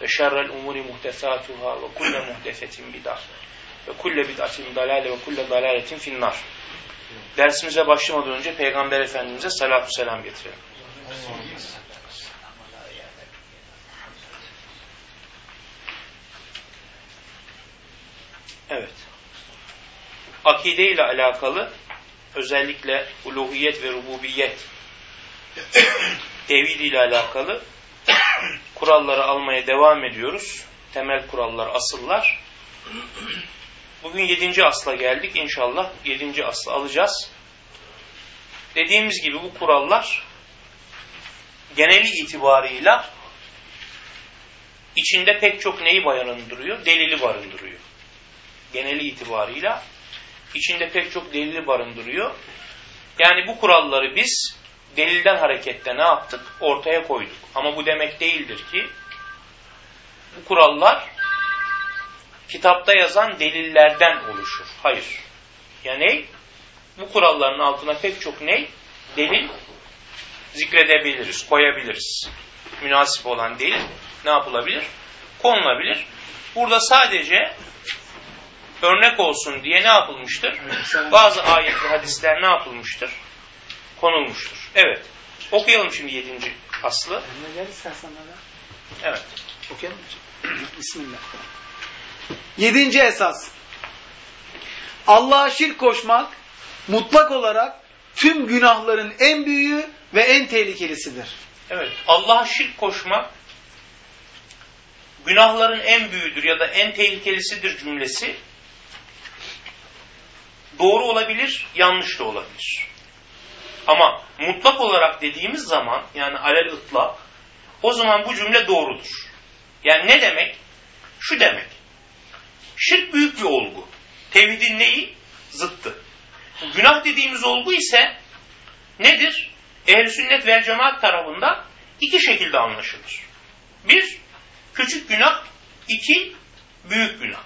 Ve şerrel umuri muhtesatuhâ ve kulle muhtesetin bid'ah ve kulle bid'atin dalale ve kulle dalaletin finnar. Dersimize başlamadan önce Peygamber Efendimiz'e salatu selam getirelim. Evet. Akide ile alakalı özellikle uluhiyet ve rububiyet tevhid ile alakalı kuralları almaya devam ediyoruz. Temel kurallar, asıllar. Bugün yedinci asla geldik. İnşallah yedinci aslı alacağız. Dediğimiz gibi bu kurallar geneli itibarıyla içinde pek çok neyi barındırıyor? Delili barındırıyor. Geneli itibarıyla içinde pek çok delili barındırıyor. Yani bu kuralları biz delilden hareketle ne yaptık? Ortaya koyduk. Ama bu demek değildir ki bu kurallar kitapta yazan delillerden oluşur. Hayır. Yani bu kuralların altına pek çok ne? Delil zikredebiliriz, koyabiliriz. Münasip olan delil ne yapılabilir? Konulabilir. Burada sadece örnek olsun diye ne yapılmıştır? Bazı ayet ve hadisler ne yapılmıştır? Konulmuştur. Evet. Okuyalım şimdi yedinci aslı. Evet. Okuyalım Bismillah. Yedinci esas. Allah'a şirk koşmak mutlak olarak tüm günahların en büyüğü ve en tehlikelisidir. Evet. Allah'a şirk koşmak günahların en büyüğüdür ya da en tehlikelisidir cümlesi doğru olabilir, yanlış da olabilir. Ama mutlak olarak dediğimiz zaman yani alel ıtlak o zaman bu cümle doğrudur. Yani ne demek? Şu demek. Şirk büyük bir olgu. Tevhidin neyi? Zıttı. Günah dediğimiz olgu ise nedir? Ehl-i sünnet vel cemaat tarafından iki şekilde anlaşılır. Bir, küçük günah. iki büyük günah.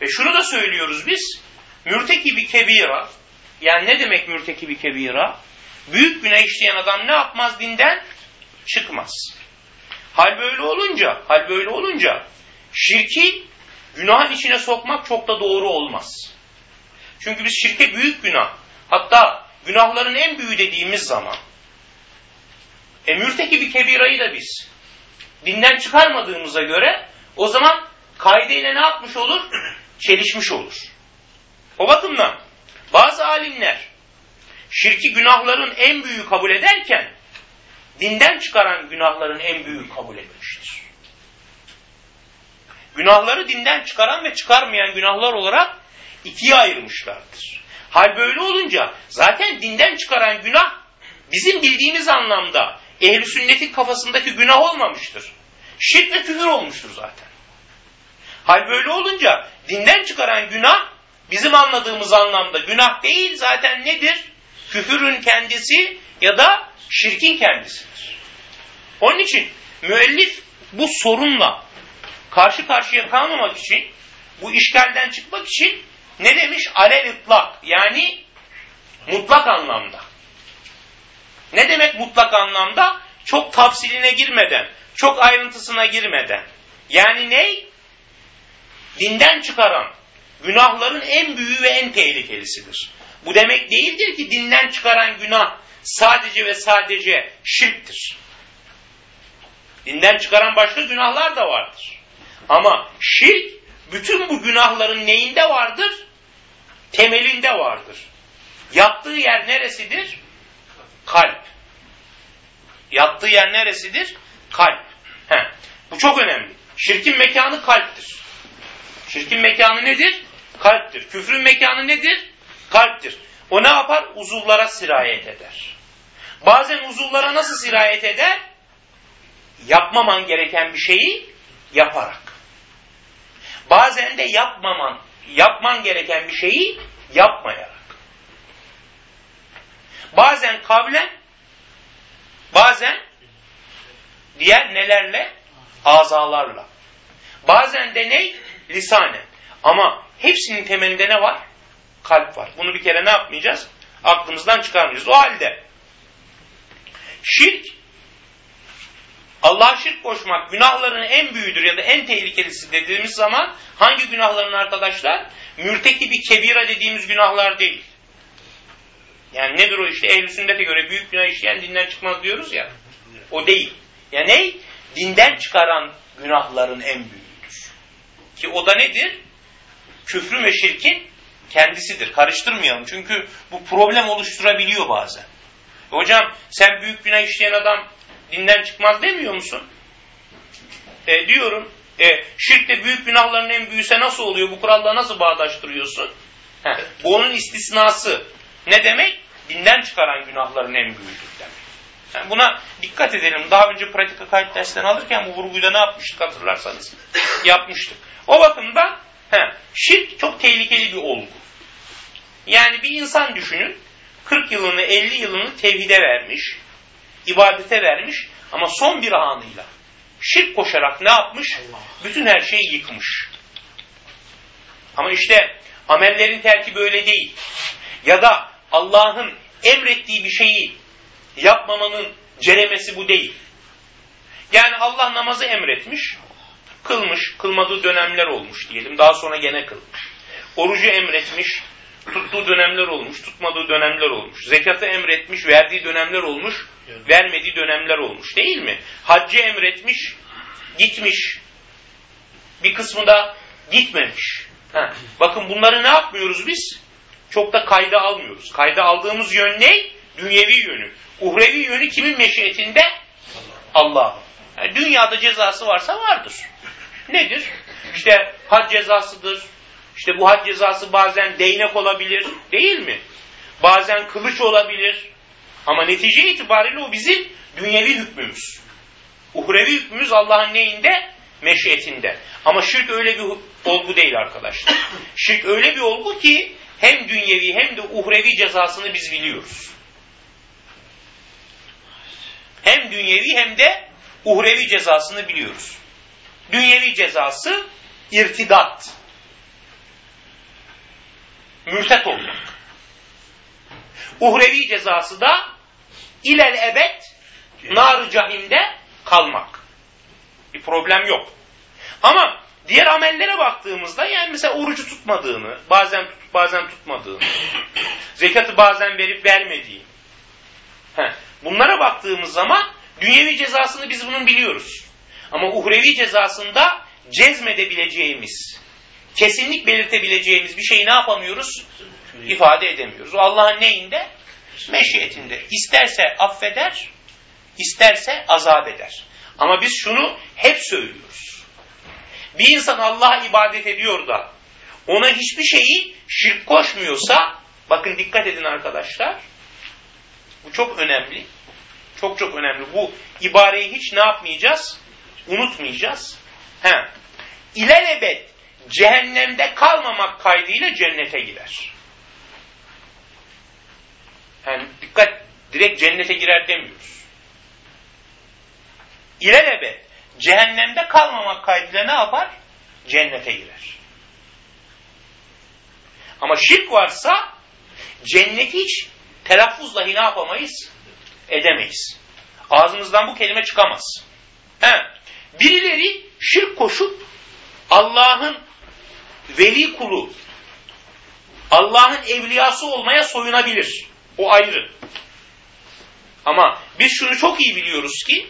Ve şunu da söylüyoruz biz, mürtekibi kebira, yani ne demek mürtekibi kebira? Büyük günah işleyen adam ne yapmaz dinden? Çıkmaz. Hal böyle olunca, hal böyle olunca şirki günahın içine sokmak çok da doğru olmaz. Çünkü biz şirke büyük günah, hatta günahların en büyüğü dediğimiz zaman e mürtekibi kebirayı da biz dinden çıkarmadığımıza göre o zaman kaideyle ne yapmış olur? Çelişmiş olur. O bakımdan bazı alimler şirki günahların en büyüğü kabul ederken dinden çıkaran günahların en büyüğü kabul etmiştir. Günahları dinden çıkaran ve çıkarmayan günahlar olarak ikiye ayırmışlardır. Hal böyle olunca zaten dinden çıkaran günah bizim bildiğimiz anlamda ehli sünnetin kafasındaki günah olmamıştır. Şirk ve küfür olmuştur zaten. Hal böyle olunca dinden çıkaran günah bizim anladığımız anlamda günah değil zaten nedir? Küfürün kendisi ya da şirkin kendisidir. Onun için müellif bu sorunla karşı karşıya kalmamak için, bu işgalden çıkmak için ne demiş? Alel ıtlak yani mutlak anlamda. Ne demek mutlak anlamda? Çok tafsiline girmeden, çok ayrıntısına girmeden. Yani ne? Dinden çıkaran, günahların en büyüğü ve en tehlikelisidir. Bu demek değildir ki dinden çıkaran günah sadece ve sadece şirktir. Dinden çıkaran başka günahlar da vardır. Ama şirk bütün bu günahların neyinde vardır? Temelinde vardır. Yattığı yer neresidir? Kalp. Yattığı yer neresidir? Kalp. He. Bu çok önemli. Şirkin mekanı kalptir. Şirkin mekanı nedir? Kalptir. Küfrün mekanı nedir? Kalptir. O ne yapar? Uzuvlara sirayet eder. Bazen uzuvlara nasıl sirayet eder? Yapmaman gereken bir şeyi yaparak. Bazen de yapmaman, yapman gereken bir şeyi yapmayarak. Bazen kavlen, bazen diğer nelerle? Azalarla. Bazen de ne? Lisanen. Ama hepsinin temelinde ne var? Kalp var. Bunu bir kere ne yapmayacağız? Aklımızdan çıkarmayacağız. O halde şirk Allah'a şirk koşmak günahların en büyüğüdür ya da en tehlikelisi dediğimiz zaman hangi günahların arkadaşlar? Mürteki bir kebira dediğimiz günahlar değil. Yani nedir o işte ehl-i sünnete göre büyük günah işleyen dinden çıkmaz diyoruz ya. O değil. Ya ne? Dinden çıkaran günahların en büyüğüdür. Ki o da nedir? Küfrün ve şirkin kendisidir. Karıştırmayalım. Çünkü bu problem oluşturabiliyor bazen. E hocam sen büyük günah işleyen adam dinden çıkmaz demiyor musun? E, diyorum. E, şirkte büyük günahların en büyüse nasıl oluyor? Bu kuralla nasıl bağdaştırıyorsun? Heh, bu onun istisnası. Ne demek? Dinden çıkaran günahların en büyüğüdür demek. Yani buna dikkat edelim. Daha önce pratik kayıt derslerini alırken bu vurguyu da ne yapmıştık hatırlarsanız? Yapmıştık. O bakımdan he, şirk çok tehlikeli bir olgu. Yani bir insan düşünün 40 yılını 50 yılını tevhide vermiş, ibadete vermiş ama son bir anıyla şirk koşarak ne yapmış? Bütün her şeyi yıkmış. Ama işte amellerin terkibi öyle değil. Ya da Allah'ın emrettiği bir şeyi yapmamanın ceremesi bu değil. Yani Allah namazı emretmiş, kılmış, kılmadığı dönemler olmuş diyelim. Daha sonra gene kılmış. Orucu emretmiş, tuttuğu dönemler olmuş, tutmadığı dönemler olmuş. Zekatı emretmiş, verdiği dönemler olmuş, vermediği dönemler olmuş değil mi? Haccı emretmiş, gitmiş. Bir kısmı da gitmemiş. Ha. Bakın bunları ne yapmıyoruz biz? Çok da kayda almıyoruz. Kayda aldığımız yön ne? Dünyevi yönü. Uhrevi yönü kimin meşiyetinde? Allah. Yani dünyada cezası varsa vardır. Nedir? İşte had cezasıdır. İşte bu had cezası bazen değnek olabilir. Değil mi? Bazen kılıç olabilir. Ama netice itibariyle o bizim dünyevi hükmümüz. Uhrevi hükmümüz Allah'ın neyinde? Meşiyetinde. Ama şirk öyle bir olgu değil arkadaşlar. Şirk öyle bir olgu ki hem dünyevi hem de uhrevi cezasını biz biliyoruz. Hem dünyevi hem de uhrevi cezasını biliyoruz. Dünyevi cezası irtidat. Mürtet olmak. Uhrevi cezası da ilel ebed nar cahimde kalmak. Bir problem yok. Ama diğer amellere baktığımızda yani mesela orucu tutmadığını, bazen tutup bazen tutmadığını, zekatı bazen verip vermediğini. Heh, bunlara baktığımız zaman dünyevi cezasını biz bunun biliyoruz. Ama uhrevi cezasında cezmedebileceğimiz, kesinlik belirtebileceğimiz bir şeyi ne yapamıyoruz? İfade edemiyoruz. Allah'ın neyinde? Meşiyetinde. İsterse affeder, isterse azap eder. Ama biz şunu hep söylüyoruz. Bir insan Allah'a ibadet ediyor da ona hiçbir şeyi şirk koşmuyorsa bakın dikkat edin arkadaşlar. Bu çok önemli. Çok çok önemli. Bu ibareyi hiç ne yapmayacağız? Unutmayacağız. He. İlelebet cehennemde kalmamak kaydıyla cennete girer. Yani dikkat, direkt cennete girer demiyoruz. İlelebet cehennemde kalmamak kaydıyla ne yapar? Cennete girer. Ama şirk varsa cenneti hiç telaffuzla ne yapamayız? Edemeyiz. Ağzımızdan bu kelime çıkamaz. He. Birileri şirk koşup Allah'ın veli kulu, Allah'ın evliyası olmaya soyunabilir. O ayrı. Ama biz şunu çok iyi biliyoruz ki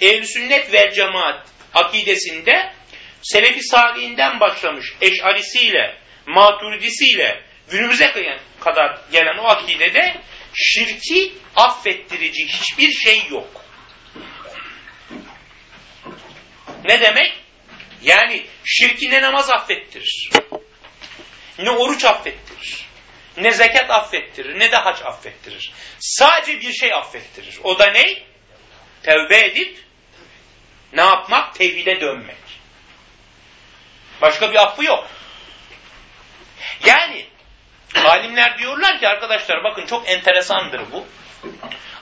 ehl sünnet vel cemaat akidesinde Selefi Salih'inden başlamış eşarisiyle, maturidisiyle günümüze kadar gelen o akidede şirki affettirici hiçbir şey yok. Ne demek? Yani şirki ne namaz affettirir, ne oruç affettirir, ne zekat affettirir, ne de hac affettirir. Sadece bir şey affettirir. O da ne? Tevbe edip ne yapmak? Tevhide dönmek. Başka bir affı yok. Yani alimler diyorlar ki arkadaşlar bakın çok enteresandır bu.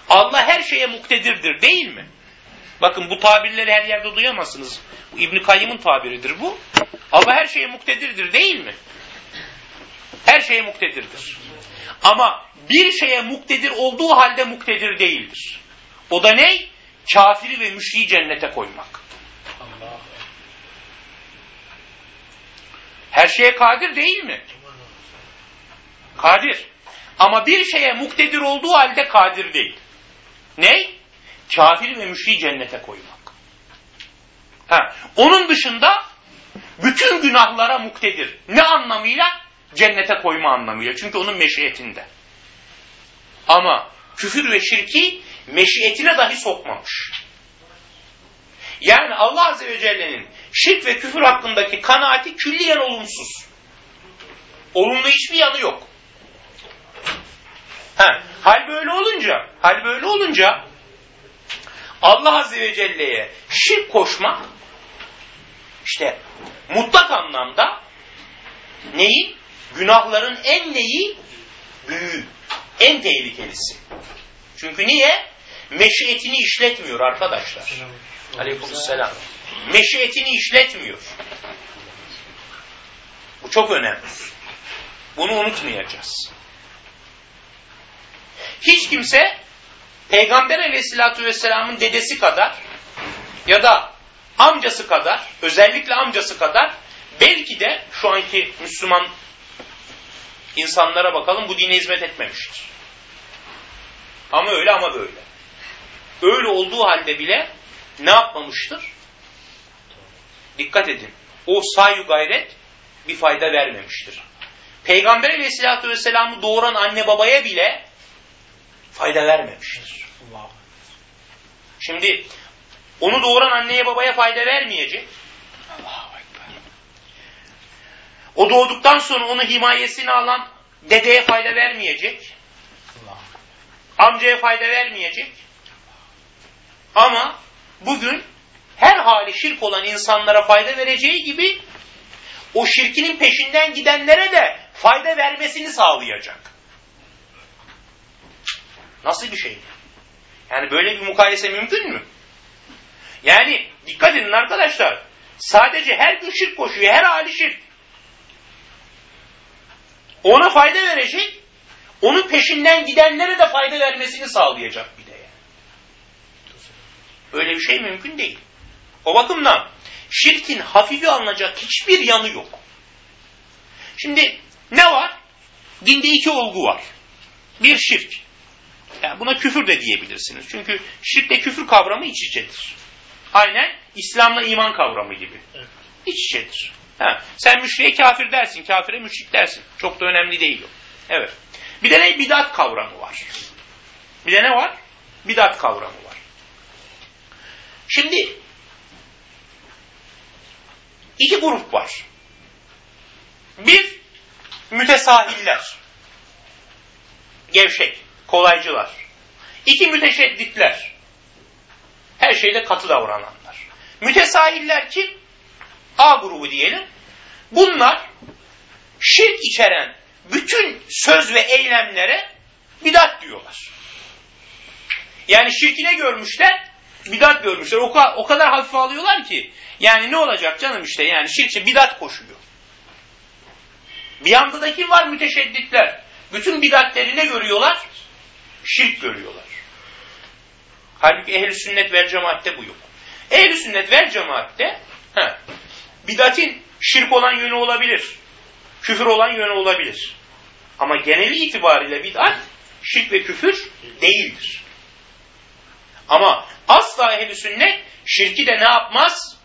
Allah her şeye muktedirdir değil mi? Bakın bu tabirleri her yerde duyamazsınız. İbn Kayyım'ın tabiridir bu. Allah her şeye muktedirdir değil mi? Her şeye muktedirdir. Ama bir şeye muktedir olduğu halde muktedir değildir. O da ne? Kafiri ve müşriği cennete koymak. Her şeye kadir değil mi? Kadir. Ama bir şeye muktedir olduğu halde kadir değil. Ne? Kafir ve müşriği cennete koymak. Ha. Onun dışında bütün günahlara muktedir. Ne anlamıyla? Cennete koyma anlamıyla. Çünkü onun meşiyetinde. Ama küfür ve şirki meşiyetine dahi sokmamış. Yani Allah Azze ve Celle'nin şirk ve küfür hakkındaki kanaati külliyen olumsuz. Olumlu hiçbir yanı yok. Ha, hal böyle olunca, hal böyle olunca Allah Azze ve Celle'ye şirk koşmak işte mutlak anlamda neyin? Günahların en neyi? Büyüğü. En tehlikelisi. Çünkü niye? Meşiyetini işletmiyor arkadaşlar. Aleykümselam. Meşiyetini işletmiyor. Bu çok önemli. Bunu unutmayacağız. Hiç kimse Peygamber aleyhissalatü vesselamın dedesi kadar ya da amcası kadar, özellikle amcası kadar belki de şu anki Müslüman insanlara bakalım bu dine hizmet etmemiştir. Ama öyle ama böyle. Öyle olduğu halde bile ne yapmamıştır? Dikkat edin. O sayu gayret bir fayda vermemiştir. Peygamber aleyhissalatü vesselam'ı doğuran anne babaya bile fayda vermemiştir. Şimdi onu doğuran anneye babaya fayda vermeyecek. O doğduktan sonra onu himayesini alan dedeye fayda vermeyecek. Amcaya fayda vermeyecek. Ama bugün her hali şirk olan insanlara fayda vereceği gibi o şirkinin peşinden gidenlere de fayda vermesini sağlayacak. Nasıl bir şey? Yani böyle bir mukayese mümkün mü? Yani dikkat edin arkadaşlar. Sadece her gün şirk koşuyor. Her hali şirk. Ona fayda verecek. Onun peşinden gidenlere de fayda vermesini sağlayacak bir de yani. Öyle bir şey mümkün değil. O bakımdan şirkin hafifi alınacak hiçbir yanı yok. Şimdi ne var? Dinde iki olgu var. Bir şirk. Yani buna küfür de diyebilirsiniz. Çünkü şirkle küfür kavramı iç içedir. Aynen İslam'la iman kavramı gibi. Evet. İç içedir. Ha, sen müşriye kafir dersin, kafire müşrik dersin. Çok da önemli değil o. Evet. Bir de ne? Bidat kavramı var. Bir de ne var? Bidat kavramı var. Şimdi iki grup var. Bir, mütesahiller. Gevşek, kolaycılar. İki, müteşedditler. Her şeyde katı davrananlar. Mütesahiller kim? A grubu diyelim. Bunlar şirk içeren bütün söz ve eylemlere bidat diyorlar. Yani şirkine görmüşler, bidat görmüşler. O kadar, o kadar hafife alıyorlar ki. Yani ne olacak canım işte yani şirkçe bidat koşuyor. Bir yanda da kim var müteşedditler? Bütün bidatleri ne görüyorlar? Şirk görüyorlar. Halbuki ehli sünnet vel cemaatte bu yok. Ehli sünnet vel cemaatte he, bidatin şirk olan yönü olabilir. Küfür olan yönü olabilir. Ama geneli itibariyle bid'at şirk ve küfür değildir. Ama asla ehli sünnet şirki de ne yapmaz?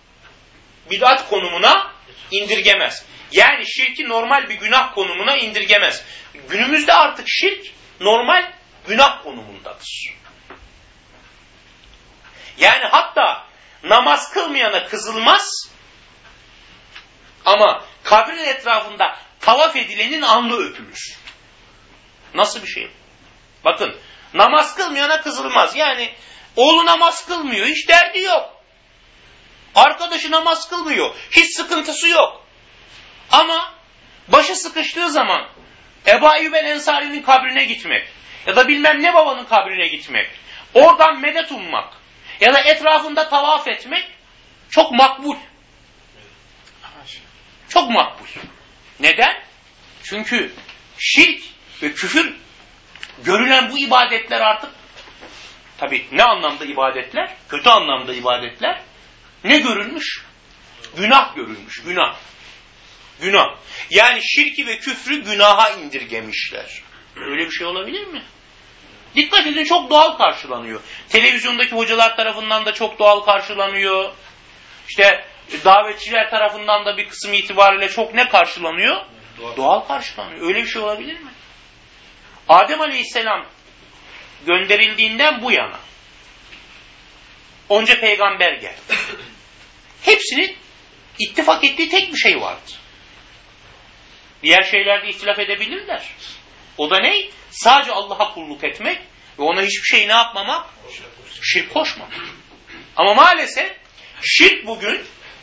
bid'at konumuna indirgemez. Yani şirki normal bir günah konumuna indirgemez. Günümüzde artık şirk normal günah konumundadır. Yani hatta namaz kılmayana kızılmaz ama kabrin etrafında tavaf edilenin alnı öpülür. Nasıl bir şey? Bakın namaz kılmayana kızılmaz. Yani oğlu namaz kılmıyor hiç derdi yok. Arkadaşı namaz kılmıyor hiç sıkıntısı yok. Ama başı sıkıştığı zaman Ebu Eyyub Ensari'nin kabrine gitmek ya da bilmem ne babanın kabrine gitmek, oradan medet ummak ya da etrafında tavaf etmek çok makbul. Çok makbul. Neden? Çünkü şirk ve küfür görülen bu ibadetler artık tabi ne anlamda ibadetler? Kötü anlamda ibadetler. Ne görülmüş? Günah görülmüş. Günah. Günah. Yani şirki ve küfrü günaha indirgemişler. Öyle bir şey olabilir mi? Dikkat edin çok doğal karşılanıyor. Televizyondaki hocalar tarafından da çok doğal karşılanıyor. İşte davetçiler tarafından da bir kısım itibariyle çok ne karşılanıyor? Doğal, doğal karşılanıyor. Öyle bir şey olabilir mi? Adem Aleyhisselam gönderildiğinden bu yana onca peygamber geldi. Hepsinin ittifak ettiği tek bir şey vardı. Diğer şeylerde ihtilaf edebilirler. O da ne? Sadece Allah'a kulluk etmek ve ona hiçbir şey ne yapmamak? Şirk koşmamak. Ama maalesef şirk bugün,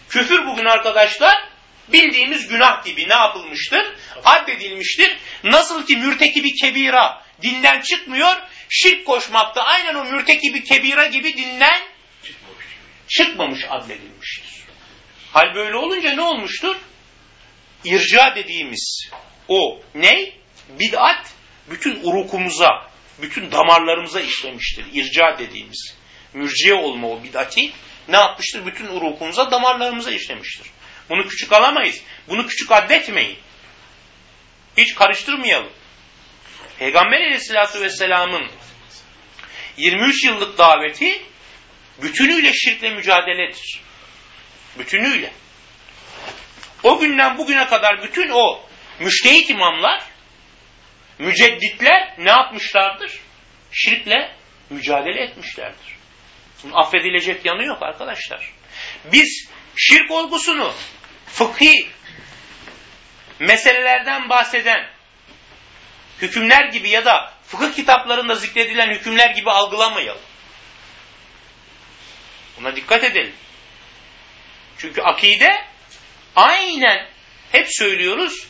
küfür bugün arkadaşlar bildiğimiz günah gibi ne yapılmıştır? Addedilmiştir. Nasıl ki mürtekibi kebira dinden çıkmıyor, şirk koşmakta aynen o mürtekibi kebira gibi dinden çıkmamış addedilmiştir. Hal böyle olunca ne olmuştur? İrca dediğimiz o ne? Bid'at bütün urukumuza, bütün damarlarımıza işlemiştir. İrca dediğimiz mürciye olma o bid'ati ne yapmıştır? Bütün urukumuza, damarlarımıza işlemiştir. Bunu küçük alamayız. Bunu küçük addetmeyin. Hiç karıştırmayalım. Peygamber aleyhissalatü vesselamın 23 yıllık daveti bütünüyle şirkle mücadeledir. Bütünüyle. O günden bugüne kadar bütün o müştehit imamlar, mücedditler ne yapmışlardır? Şirkle mücadele etmişlerdir. Bunun affedilecek yanı yok arkadaşlar. Biz şirk olgusunu fıkhi meselelerden bahseden hükümler gibi ya da fıkıh kitaplarında zikredilen hükümler gibi algılamayalım. Buna dikkat edelim. Çünkü akide aynen hep söylüyoruz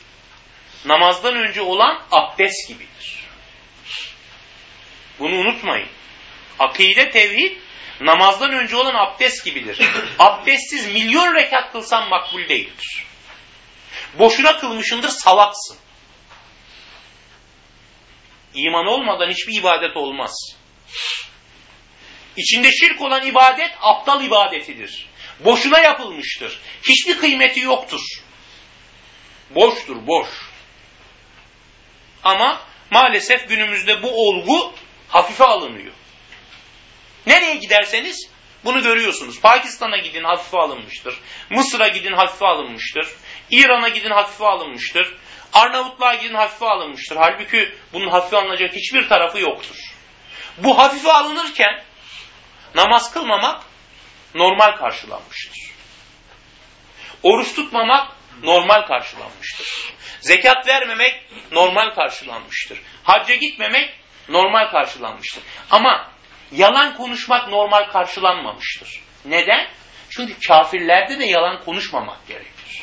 namazdan önce olan abdest gibidir. Bunu unutmayın. Akide tevhid namazdan önce olan abdest gibidir. Abdestsiz milyon rekat kılsan makbul değildir. Boşuna kılmışındır salaksın. İman olmadan hiçbir ibadet olmaz. İçinde şirk olan ibadet aptal ibadetidir. Boşuna yapılmıştır. Hiçbir kıymeti yoktur. Boştur, boş. Ama maalesef günümüzde bu olgu hafife alınıyor. Nereye giderseniz bunu görüyorsunuz. Pakistan'a gidin hafife alınmıştır. Mısır'a gidin hafife alınmıştır. İran'a gidin hafife alınmıştır. Arnavutluğa gidin hafife alınmıştır. Halbuki bunun hafife alınacak hiçbir tarafı yoktur. Bu hafife alınırken namaz kılmamak normal karşılanmıştır. Oruç tutmamak normal karşılanmıştır. Zekat vermemek normal karşılanmıştır. Hacca gitmemek normal karşılanmıştır. Ama yalan konuşmak normal karşılanmamıştır. Neden? Çünkü kafirlerde de yalan konuşmamak gerekir.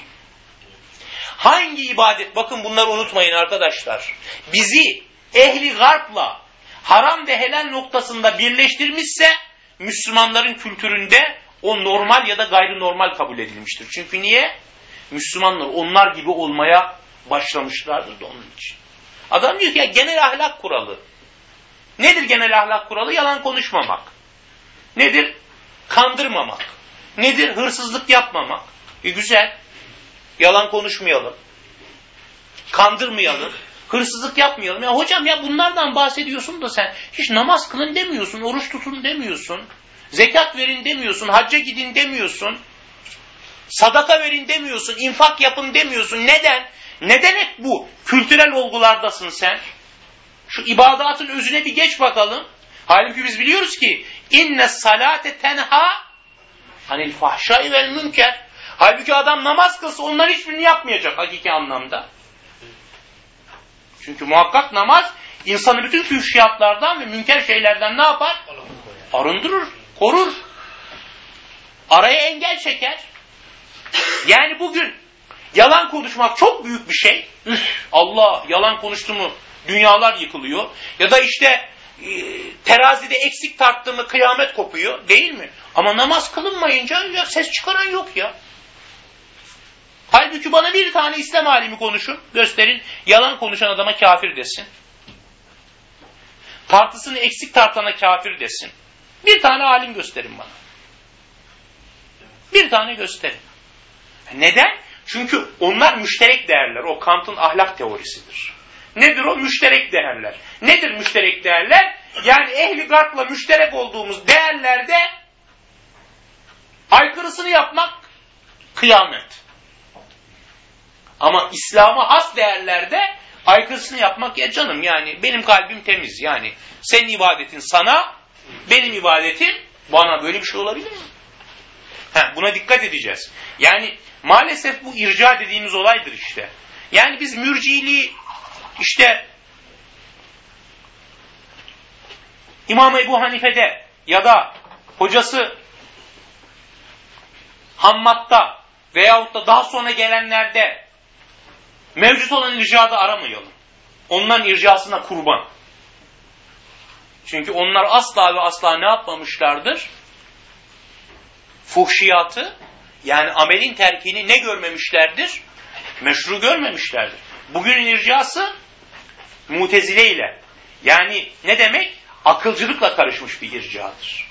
Hangi ibadet, bakın bunları unutmayın arkadaşlar. Bizi ehli garpla haram ve helal noktasında birleştirmişse Müslümanların kültüründe o normal ya da gayri normal kabul edilmiştir. Çünkü niye? Müslümanlar onlar gibi olmaya başlamışlardır da onun için. Adam diyor ki ya genel ahlak kuralı. Nedir genel ahlak kuralı? Yalan konuşmamak. Nedir? Kandırmamak. Nedir? Hırsızlık yapmamak. E güzel. Yalan konuşmayalım. Kandırmayalım. Hırsızlık yapmayalım. Ya hocam ya bunlardan bahsediyorsun da sen hiç namaz kılın demiyorsun, oruç tutun demiyorsun. Zekat verin demiyorsun, hacca gidin demiyorsun. Sadaka verin demiyorsun, infak yapın demiyorsun. Neden? Neden hep bu kültürel olgulardasın sen? Şu ibadatın özüne bir geç bakalım. Halbuki biz biliyoruz ki inne salate tenha anil fahşai vel münker. Halbuki adam namaz kılsa onların hiçbirini yapmayacak hakiki anlamda. Çünkü muhakkak namaz insanı bütün fühşiyatlardan ve münker şeylerden ne yapar? Arındırır, korur. Araya engel çeker. Yani bugün yalan konuşmak çok büyük bir şey. Üf, Allah yalan konuştu mu dünyalar yıkılıyor. Ya da işte e, terazide eksik tarttı kıyamet kopuyor değil mi? Ama namaz kılınmayınca ya ses çıkaran yok ya. Halbuki bana bir tane İslam alimi konuşun, gösterin, yalan konuşan adama kafir desin. Tartısını eksik tartana kafir desin. Bir tane alim gösterin bana. Bir tane gösterin. Neden? Çünkü onlar müşterek değerler. O Kant'ın ahlak teorisidir. Nedir o? Müşterek değerler. Nedir müşterek değerler? Yani ehli garpla müşterek olduğumuz değerlerde aykırısını yapmak kıyamet. Ama İslam'a has değerlerde aykırısını yapmak ya canım yani benim kalbim temiz yani senin ibadetin sana benim ibadetim bana böyle bir şey olabilir mi? Heh, buna dikkat edeceğiz. Yani maalesef bu irca dediğimiz olaydır işte. Yani biz mürciliği işte İmam Ebu Hanife'de ya da hocası Hammad'da veyahut da daha sonra gelenlerde mevcut olan ircadı aramayalım. Onların ircasına kurban. Çünkü onlar asla ve asla ne yapmamışlardır? Fuhşiyatı yani amelin terkini ne görmemişlerdir? Meşru görmemişlerdir. Bugünün ircası mutezile ile yani ne demek? Akılcılıkla karışmış bir ircadır.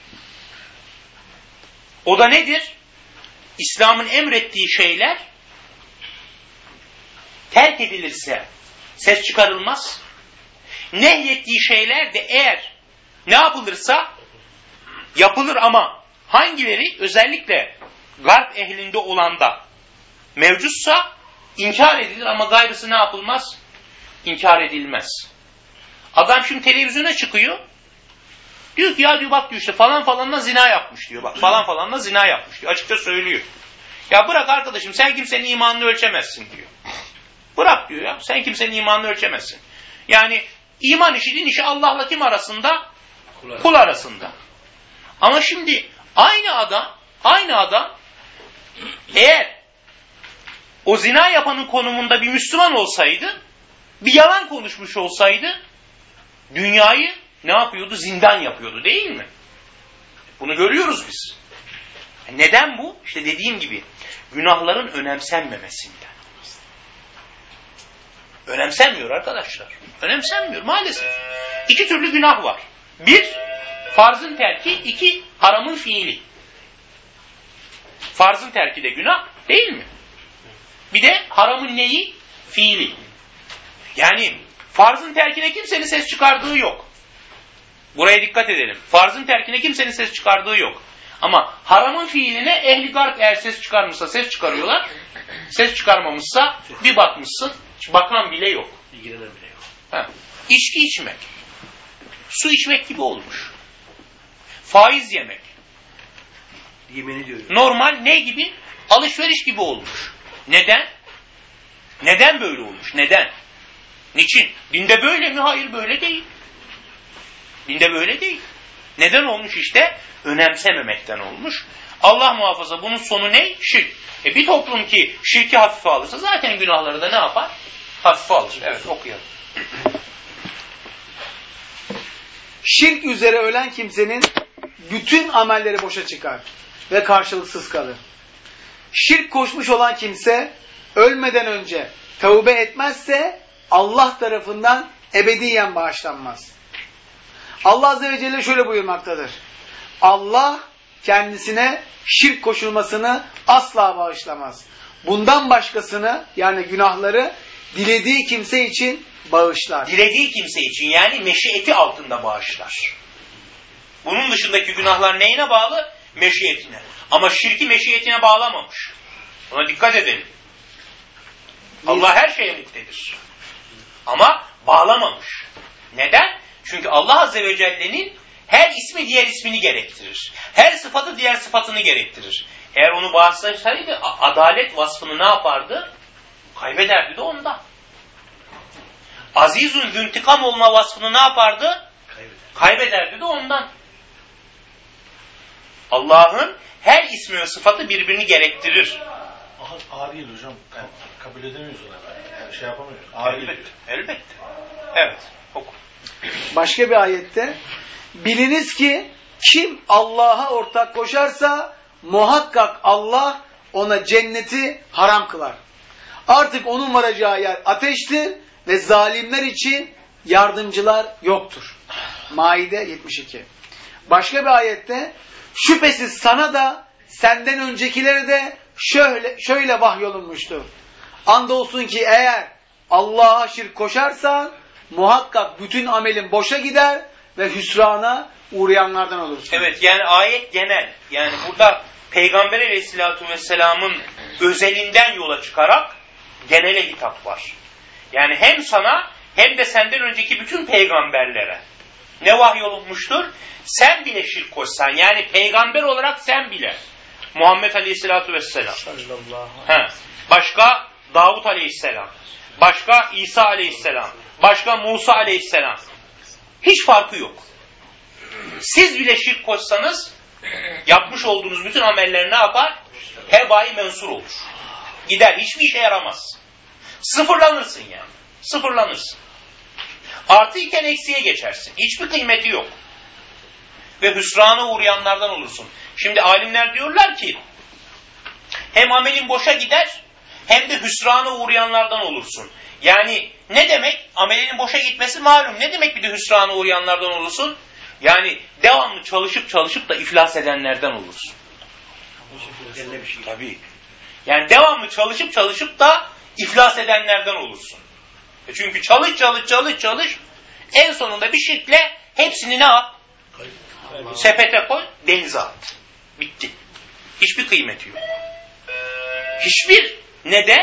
O da nedir? İslam'ın emrettiği şeyler terk edilirse ses çıkarılmaz. Nehyettiği şeyler de eğer ne yapılırsa yapılır ama hangileri özellikle garp ehlinde olan da mevcutsa inkar edilir ama gayrısı ne yapılmaz? İnkar edilmez. Adam şimdi televizyona çıkıyor. Diyor ki ya diyor bak diyor işte falan falanla zina yapmış diyor. Bak falan falanla zina yapmış diyor. Açıkça söylüyor. Ya bırak arkadaşım sen kimsenin imanını ölçemezsin diyor. Bırak diyor ya. Sen kimsenin imanını ölçemezsin. Yani iman işi din işi Allah'la kim arasında? Kul, Kul arasında. Ama şimdi aynı adam aynı adam eğer o zina yapanın konumunda bir Müslüman olsaydı bir yalan konuşmuş olsaydı dünyayı ne yapıyordu? Zindan yapıyordu değil mi? Bunu görüyoruz biz. Neden bu? İşte dediğim gibi günahların önemsenmemesinden. Önemsenmiyor arkadaşlar. Önemsenmiyor maalesef. İki türlü günah var. Bir, farzın terki. iki haramın fiili. Farzın terki de günah değil mi? Bir de haramın neyi? Fiili. Yani farzın terkine kimsenin ses çıkardığı yok. Buraya dikkat edelim. Farzın terkine kimsenin ses çıkardığı yok. Ama haramın fiiline ehli garp eğer ses çıkarmışsa ses çıkarıyorlar. Ses çıkarmamışsa bir bakmışsın bakan bile yok. İlgilenen bile yok. Ha. İçki içmek. Su içmek gibi olmuş. Faiz yemek. Yemeni diyor. Normal ne gibi? Alışveriş gibi olmuş. Neden? Neden böyle olmuş? Neden? Niçin? Dinde böyle mi? Hayır böyle değil. Dinde böyle değil. Neden olmuş işte? Önemsememekten olmuş. Allah muhafaza bunun sonu ne? Şirk. E bir toplum ki şirki hafife alırsa zaten günahları da ne yapar? Hafife alır. Evet okuyalım. Şirk üzere ölen kimsenin bütün amelleri boşa çıkar ve karşılıksız kalır. Şirk koşmuş olan kimse ölmeden önce tövbe etmezse Allah tarafından ebediyen bağışlanmaz. Allah Azze ve Celle şöyle buyurmaktadır. Allah kendisine şirk koşulmasını asla bağışlamaz. Bundan başkasını yani günahları dilediği kimse için bağışlar. Dilediği kimse için yani meşiyeti altında bağışlar. Bunun dışındaki günahlar neyine bağlı? Meşiyetine. Ama şirki meşiyetine bağlamamış. Buna dikkat edelim. Allah her şeye muktedir. Ama bağlamamış. Neden? Çünkü Allah Azze ve Celle'nin her ismi diğer ismini gerektirir. Her sıfatı diğer sıfatını gerektirir. Eğer onu bağışlasaydı adalet vasfını ne yapardı? Kaybederdi de ondan. Azizun züntikam olma vasfını ne yapardı? Kaybederdi de ondan. Allah'ın her ismi ve sıfatı birbirini gerektirir. Ağır değil hocam. kabul edemiyoruz onu. Şey yapamıyoruz. Ağır elbette. Elbette. Evet. Oku. Başka bir ayette biliniz ki kim Allah'a ortak koşarsa muhakkak Allah ona cenneti haram kılar. Artık onun varacağı yer ateştir ve zalimler için yardımcılar yoktur. Maide 72. Başka bir ayette şüphesiz sana da senden öncekilere de şöyle, şöyle vahyolunmuştur. Andolsun ki eğer Allah'a şirk koşarsan muhakkak bütün amelin boşa gider ve hüsrana uğrayanlardan olursun. Evet yani ayet genel. Yani burada Peygamber aleyhissalatü vesselamın özelinden yola çıkarak genele hitap var. Yani hem sana hem de senden önceki bütün peygamberlere ne vahyolunmuştur? Sen bile şirk koşsan yani peygamber olarak sen bile Muhammed Aleyhisselatü Vesselam. He. Başka Davut Aleyhisselam. Başka İsa Aleyhisselam. Başka Musa Aleyhisselam. Hiç farkı yok. Siz bile şirk koşsanız yapmış olduğunuz bütün ameller ne yapar? Hebai mensur olur. Gider. Hiçbir işe yaramaz. Sıfırlanırsın yani. Sıfırlanırsın. Artı iken eksiye geçersin. Hiçbir kıymeti yok. Ve hüsrana uğrayanlardan olursun. Şimdi alimler diyorlar ki hem amelin boşa gider hem de hüsrana uğrayanlardan olursun. Yani ne demek? Amelinin boşa gitmesi malum. Ne demek bir de hüsrana uğrayanlardan olursun? Yani devamlı çalışıp çalışıp da iflas edenlerden olursun. Tabii. Yani devamlı çalışıp çalışıp da iflas edenlerden olursun. E çünkü çalış çalış çalış çalış en sonunda bir şirkle hepsini ne yap? Sepete koy, denize at. Bitti. Hiçbir kıymeti yok. Hiçbir ne de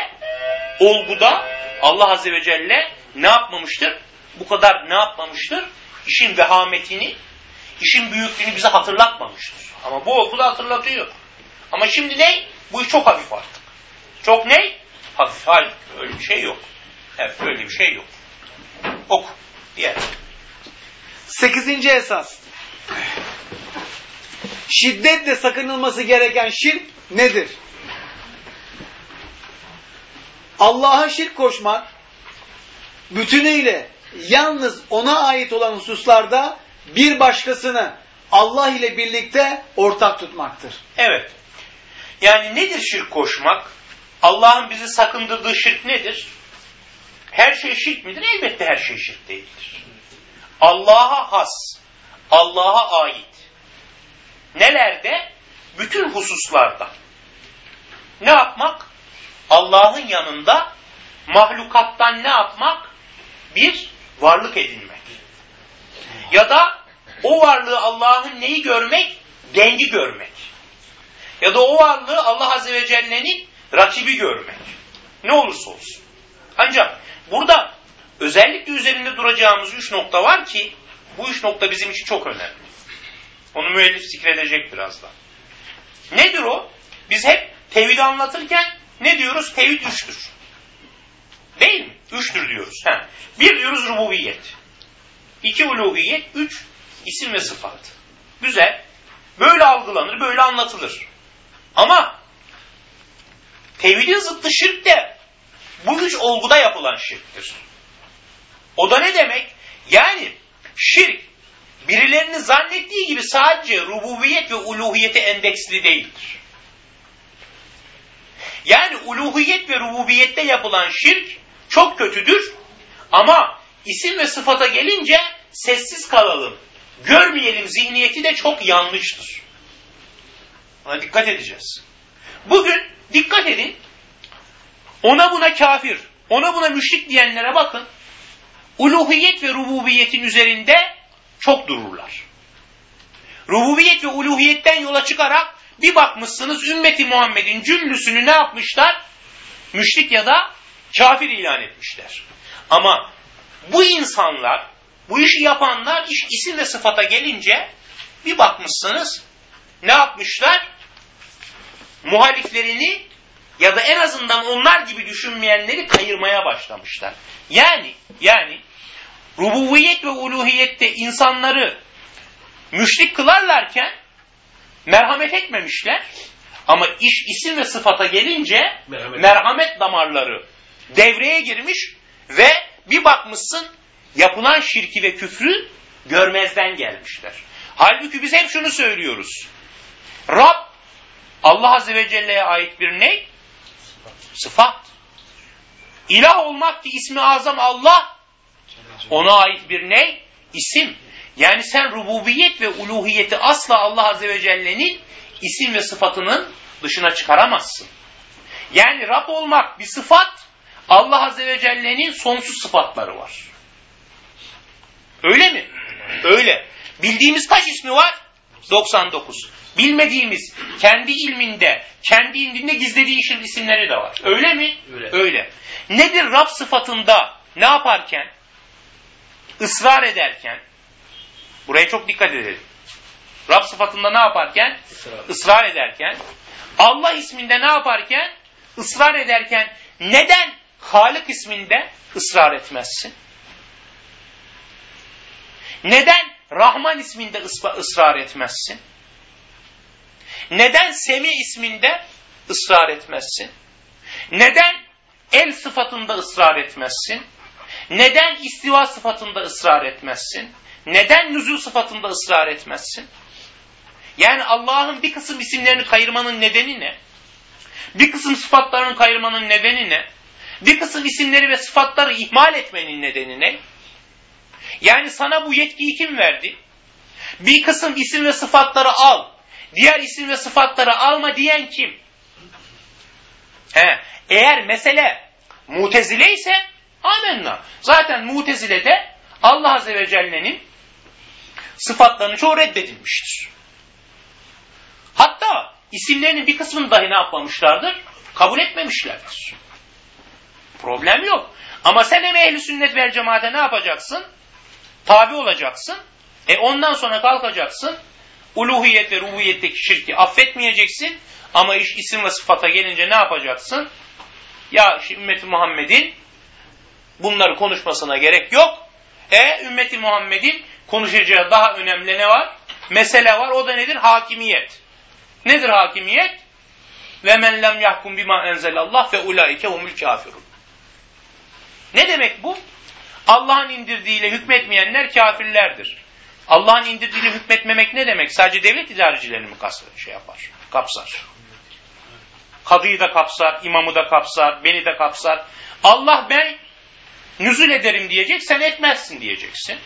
olguda Allah Azze ve Celle ne yapmamıştır? Bu kadar ne yapmamıştır? İşin vehametini, işin büyüklüğünü bize hatırlatmamıştır. Ama bu olguda hatırlatıyor. Ama şimdi ne? Bu iş çok hafif artık. Çok ne? Hafif. Hayır. Öyle bir şey yok. Evet, öyle bir şey yok. Oku. Diğer. Sekizinci esas. Şiddetle sakınılması gereken şirk nedir? Allah'a şirk koşmak, bütünüyle yalnız ona ait olan hususlarda bir başkasını Allah ile birlikte ortak tutmaktır. Evet. Yani nedir şirk koşmak? Allah'ın bizi sakındırdığı şirk nedir? Her şey şirk midir? Elbette her şey şirk değildir. Allah'a has, Allah'a ait. Nelerde? Bütün hususlarda. Ne yapmak? Allah'ın yanında mahlukattan ne yapmak? Bir, varlık edinmek. Ya da o varlığı Allah'ın neyi görmek? Dengi görmek. Ya da o varlığı Allah Azze ve Celle'nin rakibi görmek. Ne olursa olsun. Ancak burada özellikle üzerinde duracağımız üç nokta var ki bu üç nokta bizim için çok önemli. Onu müellif zikredecek birazdan. Nedir o? Biz hep tevhidi anlatırken ne diyoruz? Tevhid üçtür. Değil mi? Üçtür diyoruz. Ha. Bir diyoruz rububiyet. İki uluhiyet. Üç isim ve sıfat. Güzel. Böyle algılanır, böyle anlatılır. Ama tevhidin zıttı şirk de bu üç olguda yapılan şirktir. O da ne demek? Yani şirk birilerinin zannettiği gibi sadece rububiyet ve uluhiyete endeksli değildir. Yani uluhiyet ve rububiyette yapılan şirk çok kötüdür ama isim ve sıfata gelince sessiz kalalım, görmeyelim zihniyeti de çok yanlıştır. Buna dikkat edeceğiz. Bugün dikkat edin, ona buna kafir, ona buna müşrik diyenlere bakın, uluhiyet ve rububiyetin üzerinde çok dururlar. Rububiyet ve uluhiyetten yola çıkarak bir bakmışsınız ümmeti Muhammed'in cümlüsünü ne yapmışlar? Müşrik ya da kafir ilan etmişler. Ama bu insanlar, bu işi yapanlar iş isim ve sıfata gelince bir bakmışsınız ne yapmışlar? Muhaliflerini ya da en azından onlar gibi düşünmeyenleri kayırmaya başlamışlar. Yani yani rububiyet ve uluhiyette insanları müşrik kılarlarken merhamet etmemişler. Ama iş isim ve sıfata gelince merhamet, merhamet damarları devreye girmiş ve bir bakmışsın yapılan şirki ve küfrü görmezden gelmişler. Halbuki biz hep şunu söylüyoruz. Rab Allah Azze ve Celle'ye ait bir ne? Sıfat. İlah olmak ki ismi azam Allah ona ait bir ne? İsim. Yani sen rububiyet ve uluhiyeti asla Allah Azze ve Celle'nin isim ve sıfatının dışına çıkaramazsın. Yani Rab olmak bir sıfat, Allah Azze ve Celle'nin sonsuz sıfatları var. Öyle mi? Öyle. Bildiğimiz kaç ismi var? 99. Bilmediğimiz, kendi ilminde, kendi indinde gizlediği isimleri de var. Öyle mi? Öyle. Öyle. Nedir Rab sıfatında ne yaparken, ısrar ederken, buraya çok dikkat edelim. Rab sıfatında ne yaparken? Israr, ısrar ederken. Allah isminde ne yaparken? Israr ederken neden Halık isminde ısrar etmezsin? Neden Rahman isminde ısrar etmezsin? Neden Semi isminde ısrar etmezsin? Neden el sıfatında ısrar etmezsin? Neden istiva sıfatında ısrar etmezsin? Neden nüzul sıfatında ısrar etmezsin? Yani Allah'ın bir kısım isimlerini kayırmanın nedeni ne? Bir kısım sıfatlarını kayırmanın nedeni ne? Bir kısım isimleri ve sıfatları ihmal etmenin nedeni ne? Yani sana bu yetkiyi kim verdi? Bir kısım isim ve sıfatları al. Diğer isim ve sıfatları alma diyen kim? He, eğer mesele mutezile ise amenna. Zaten mutezilede Allah Azze ve Celle'nin sıfatlarını çoğu reddedilmiştir. Hatta isimlerinin bir kısmını dahi ne yapmamışlardır? Kabul etmemişlerdir. Problem yok. Ama sen hem ehli sünnet vel cemaate ne yapacaksın? Tabi olacaksın. E ondan sonra kalkacaksın. Uluhiyet ve rububiyetteki şirki affetmeyeceksin. Ama iş isim ve sıfata gelince ne yapacaksın? Ya ümmeti Muhammed'in bunları konuşmasına gerek yok. E ümmeti Muhammed'in konuşacağı daha önemli ne var? Mesele var. O da nedir? Hakimiyet. Nedir hakimiyet? Ve men lem yahkum bima enzelallah ve ulaike humul kafirun. Ne demek bu? Allah'ın indirdiğiyle hükmetmeyenler kafirlerdir. Allah'ın indirdiğiyle hükmetmemek ne demek? Sadece devlet idarecilerini mi şey yapar, kapsar? Kadıyı da kapsar, imamı da kapsar, beni de kapsar. Allah ben nüzul ederim diyecek, sen etmezsin diyeceksin.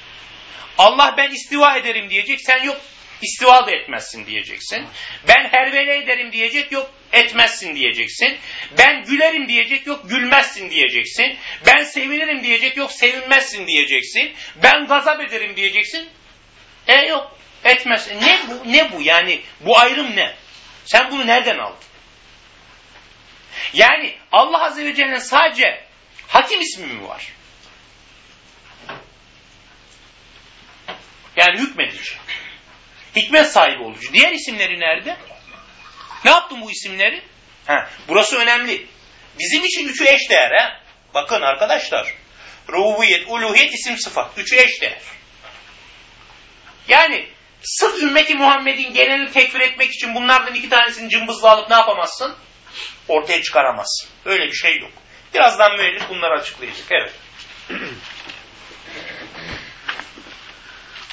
Allah ben istiva ederim diyecek, sen yok istiva da etmezsin diyeceksin. Ben hervele ederim diyecek, yok etmezsin diyeceksin. Ben gülerim diyecek, yok gülmezsin diyeceksin. Ben sevinirim diyecek, yok sevinmezsin diyeceksin. Ben gazap ederim diyeceksin. E yok etmezsin. Ne bu? Ne bu? Yani bu ayrım ne? Sen bunu nereden aldın? Yani Allah Azze ve Celle'nin sadece hakim ismi mi var? Yani hükmedici. Hikmet sahibi olucu. Diğer isimleri nerede? Ne yaptın bu isimleri? Ha, burası önemli. Bizim için üçü eş değer. He? Bakın arkadaşlar. Rububiyet, uluhiyet, isim sıfat. Üçü eş değer. Yani sırf ümmeti Muhammed'in genelini tekfir etmek için bunlardan iki tanesini cımbızla alıp ne yapamazsın? Ortaya çıkaramazsın. Öyle bir şey yok. Birazdan müellif bunları açıklayacak. Evet.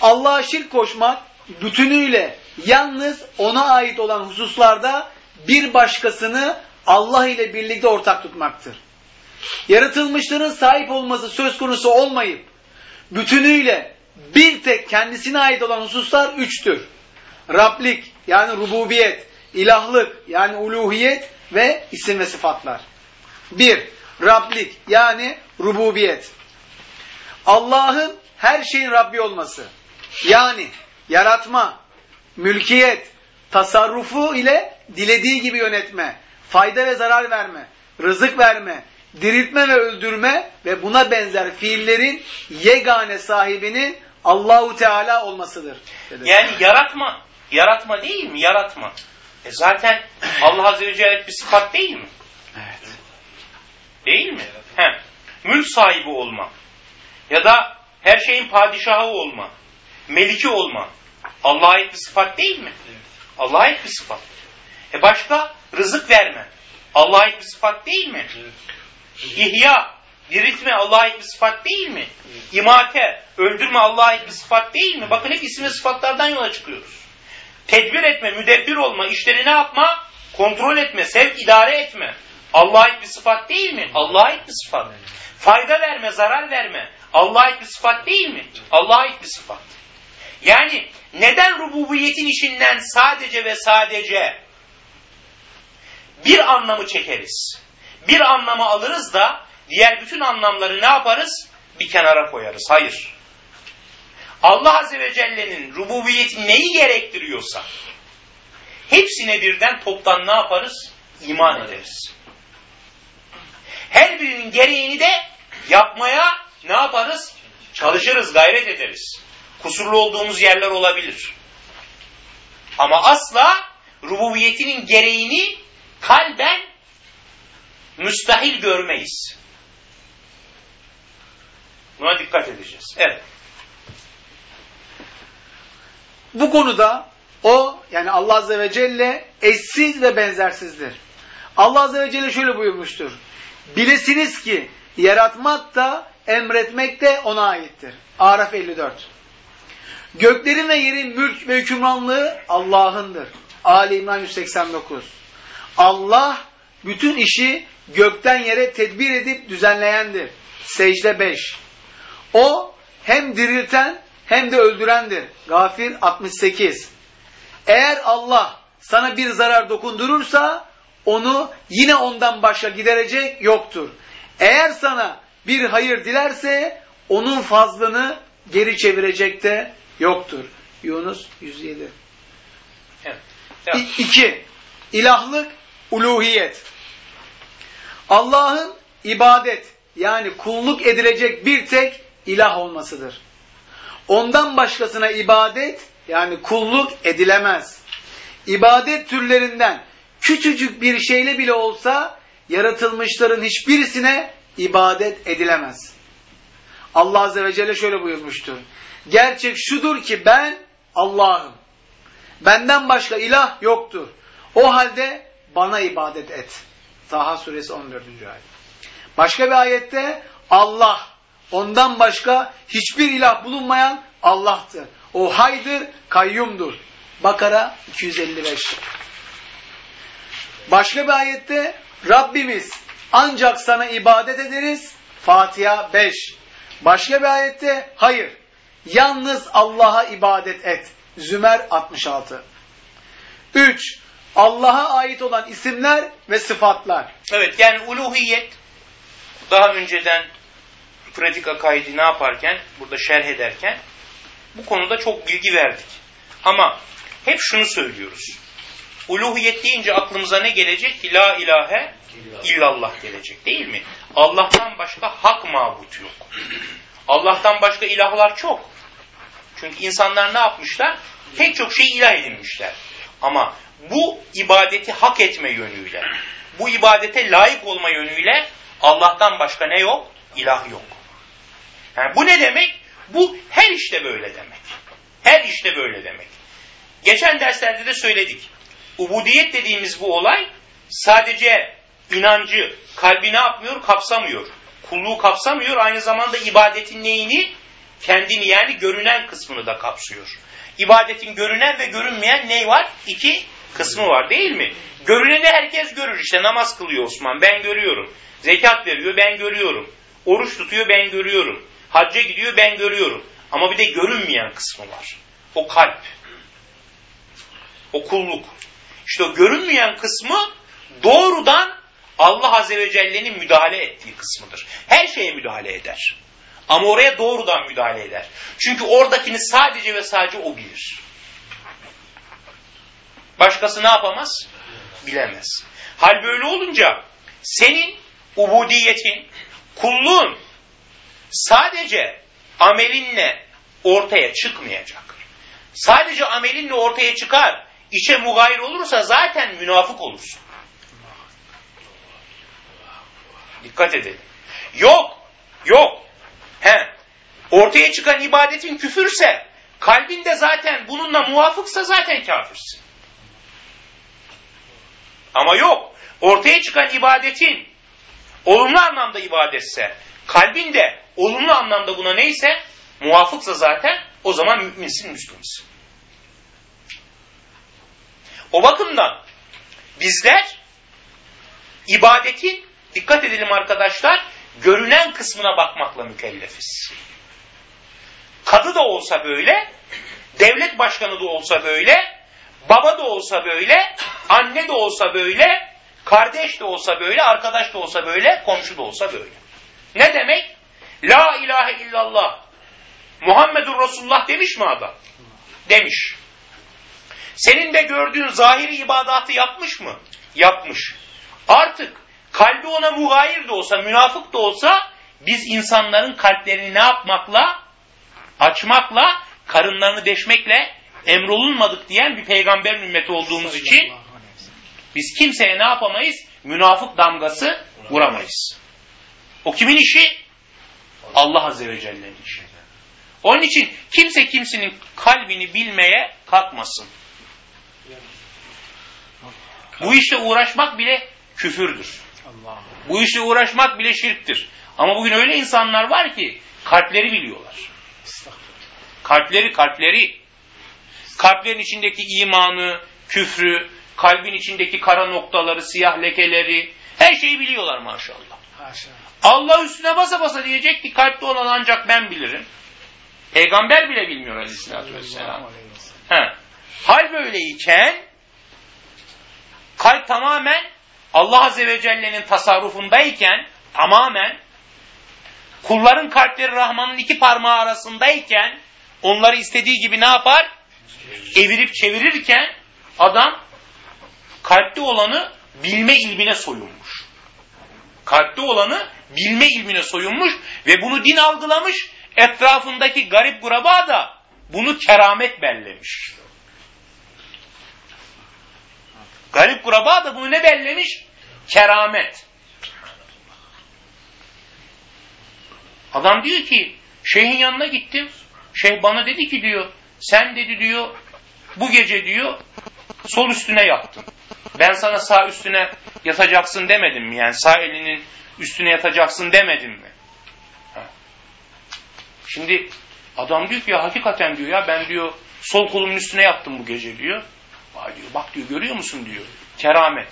Allah'a şirk koşmak bütünüyle yalnız ona ait olan hususlarda bir başkasını Allah ile birlikte ortak tutmaktır. Yaratılmışların sahip olması söz konusu olmayıp bütünüyle bir tek kendisine ait olan hususlar üçtür. Rablik yani rububiyet, ilahlık yani uluhiyet ve isim ve sıfatlar. Bir, Rablik yani rububiyet. Allah'ın her şeyin Rabbi olması. Yani yaratma, mülkiyet, tasarrufu ile dilediği gibi yönetme, fayda ve zarar verme, rızık verme, diriltme ve öldürme ve buna benzer fiillerin yegane sahibinin Allahu Teala olmasıdır. dedi. Yani yaratma. Yaratma değil mi? Yaratma. E zaten Allah Azze ve Celle bir sıfat değil mi? Evet. Değil mi? He. Mülk sahibi olma. Ya da her şeyin padişahı olma. Meliki olma. Allah'a ait bir sıfat değil mi? Allah'a ait bir sıfat. E başka? Rızık verme. Allah'a ait bir sıfat değil mi? İhya, diriltme Allah'a ait bir sıfat değil mi? İmate, öldürme Allah'a ait bir sıfat değil mi? Bakın hep isim ve sıfatlardan yola çıkıyoruz. Tedbir etme, müdebbir olma, işleri ne yapma? Kontrol etme, sevk idare etme. Allah'a ait bir sıfat değil mi? Allah'a ait bir sıfat. Fayda verme, zarar verme. Allah'a ait bir sıfat değil mi? Allah'a ait bir sıfat. Yani neden rububiyetin işinden sadece ve sadece bir anlamı çekeriz? Bir anlamı alırız da diğer bütün anlamları ne yaparız? Bir kenara koyarız. Hayır. Allah Azze ve Celle'nin rububiyeti neyi gerektiriyorsa hepsine birden toptan ne yaparız? İman ederiz. Her birinin gereğini de yapmaya ne yaparız? Çalışırız, gayret ederiz. Kusurlu olduğumuz yerler olabilir. Ama asla rububiyetinin gereğini kalben müstahil görmeyiz. Buna dikkat edeceğiz. Evet. Bu konuda o yani Allah Azze ve Celle eşsiz ve benzersizdir. Allah Azze ve Celle şöyle buyurmuştur. Bilesiniz ki yaratmak da emretmek de ona aittir. Araf 54. Göklerin ve yerin mülk ve hükümranlığı Allah'ındır. Ali İmran 189. Allah bütün işi gökten yere tedbir edip düzenleyendir. Secde 5. O hem dirilten hem de öldürendir. Gafir 68. Eğer Allah sana bir zarar dokundurursa onu yine ondan başka giderecek yoktur. Eğer sana bir hayır dilerse onun fazlını geri çevirecek de yoktur. Yunus 107. evet. 2. İlahlık, uluhiyet. Allah'ın ibadet yani kulluk edilecek bir tek ilah olmasıdır. Ondan başkasına ibadet yani kulluk edilemez. İbadet türlerinden küçücük bir şeyle bile olsa yaratılmışların hiçbirisine ibadet edilemez. Allah Azze ve Celle şöyle buyurmuştur. Gerçek şudur ki ben Allah'ım. Benden başka ilah yoktur. O halde bana ibadet et. Taha suresi 14. ayet. Başka bir ayette Allah, ondan başka hiçbir ilah bulunmayan Allah'tır. O haydır, kayyumdur. Bakara 255. Başka bir ayette Rabbimiz ancak sana ibadet ederiz. Fatiha 5. Başka bir ayette hayır. Yalnız Allah'a ibadet et. Zümer 66. 3. Allah'a ait olan isimler ve sıfatlar. Evet yani uluhiyet daha önceden pratik akaidi ne yaparken, burada şerh ederken bu konuda çok bilgi verdik. Ama hep şunu söylüyoruz. Uluhiyet deyince aklımıza ne gelecek? La ilahe illallah gelecek değil mi? Allah'tan başka hak mabut yok. Allah'tan başka ilahlar çok. Çünkü insanlar ne yapmışlar? Pek çok şey ilah edinmişler. Ama bu ibadeti hak etme yönüyle, bu ibadete layık olma yönüyle Allah'tan başka ne yok? İlah yok. Yani bu ne demek? Bu her işte böyle demek. Her işte böyle demek. Geçen derslerde de söyledik. Ubudiyet dediğimiz bu olay sadece inancı, kalbi ne yapmıyor? Kapsamıyor. Kulluğu kapsamıyor. Aynı zamanda ibadetin neyini? Kendini yani görünen kısmını da kapsıyor. İbadetin görünen ve görünmeyen ne var? İki kısmı var değil mi? Görüneni herkes görür. İşte namaz kılıyor Osman ben görüyorum. Zekat veriyor ben görüyorum. Oruç tutuyor ben görüyorum. Hacca gidiyor ben görüyorum. Ama bir de görünmeyen kısmı var. O kalp. O kulluk. İşte o görünmeyen kısmı doğrudan Allah Azze ve Celle'nin müdahale ettiği kısmıdır. Her şeye müdahale eder. Ama oraya doğrudan müdahale eder. Çünkü oradakini sadece ve sadece o bilir. Başkası ne yapamaz? Bilemez. Hal böyle olunca senin ubudiyetin, kulluğun sadece amelinle ortaya çıkmayacak. Sadece amelinle ortaya çıkar, içe mugayir olursa zaten münafık olursun. Dikkat edelim. Yok, yok. He, ortaya çıkan ibadetin küfürse, kalbinde zaten bununla muvafıksa zaten kafirsin. Ama yok, ortaya çıkan ibadetin olumlu anlamda ibadetse, kalbinde olumlu anlamda buna neyse, muvafıksa zaten o zaman müminsin, Müslümansın. O bakımdan bizler ibadetin, dikkat edelim arkadaşlar, görünen kısmına bakmakla mükellefiz. Kadı da olsa böyle, devlet başkanı da olsa böyle, baba da olsa böyle, anne de olsa böyle, kardeş de olsa böyle, arkadaş da olsa böyle, komşu da olsa böyle. Ne demek? La ilahe illallah. Muhammedur Resulullah demiş mi adam? Demiş. Senin de gördüğün zahiri ibadatı yapmış mı? Yapmış. Artık kalbi ona mugayir de olsa, münafık da olsa biz insanların kalplerini ne yapmakla? Açmakla, karınlarını deşmekle emrolunmadık diyen bir peygamber ümmeti olduğumuz için biz kimseye ne yapamayız? Münafık damgası vuramayız. O kimin işi? Allah Azze ve Celle'nin işi. Onun için kimse kimsenin kalbini bilmeye kalkmasın. Bu işle uğraşmak bile küfürdür. Bu işle uğraşmak bile şirktir. Ama bugün öyle insanlar var ki kalpleri biliyorlar. Kalpleri kalpleri. Kalplerin içindeki imanı, küfrü, kalbin içindeki kara noktaları, siyah lekeleri, her şeyi biliyorlar maşallah. Allah üstüne basa basa diyecek ki kalpte olan ancak ben bilirim. Peygamber bile bilmiyor aleyhissalatü vesselam. He. Hal böyleyken kalp tamamen Allah Azze ve Celle'nin tasarrufundayken tamamen kulların kalpleri Rahman'ın iki parmağı arasındayken onları istediği gibi ne yapar? Evirip çevirirken adam kalpte olanı bilme ilmine soyunmuş. Kalpte olanı bilme ilmine soyunmuş ve bunu din algılamış. Etrafındaki garip kuraba da bunu keramet bellemiş. Garip kuraba da bunu ne bellemiş? Keramet. Adam diyor ki şeyhin yanına gittim. Şeyh bana dedi ki diyor sen dedi diyor bu gece diyor sol üstüne yattın. Ben sana sağ üstüne yatacaksın demedim mi? Yani sağ elinin üstüne yatacaksın demedim mi? Şimdi adam diyor ki ya hakikaten diyor ya ben diyor sol kolumun üstüne yattım bu gece diyor. Vay diyor bak diyor görüyor musun diyor. Keramet.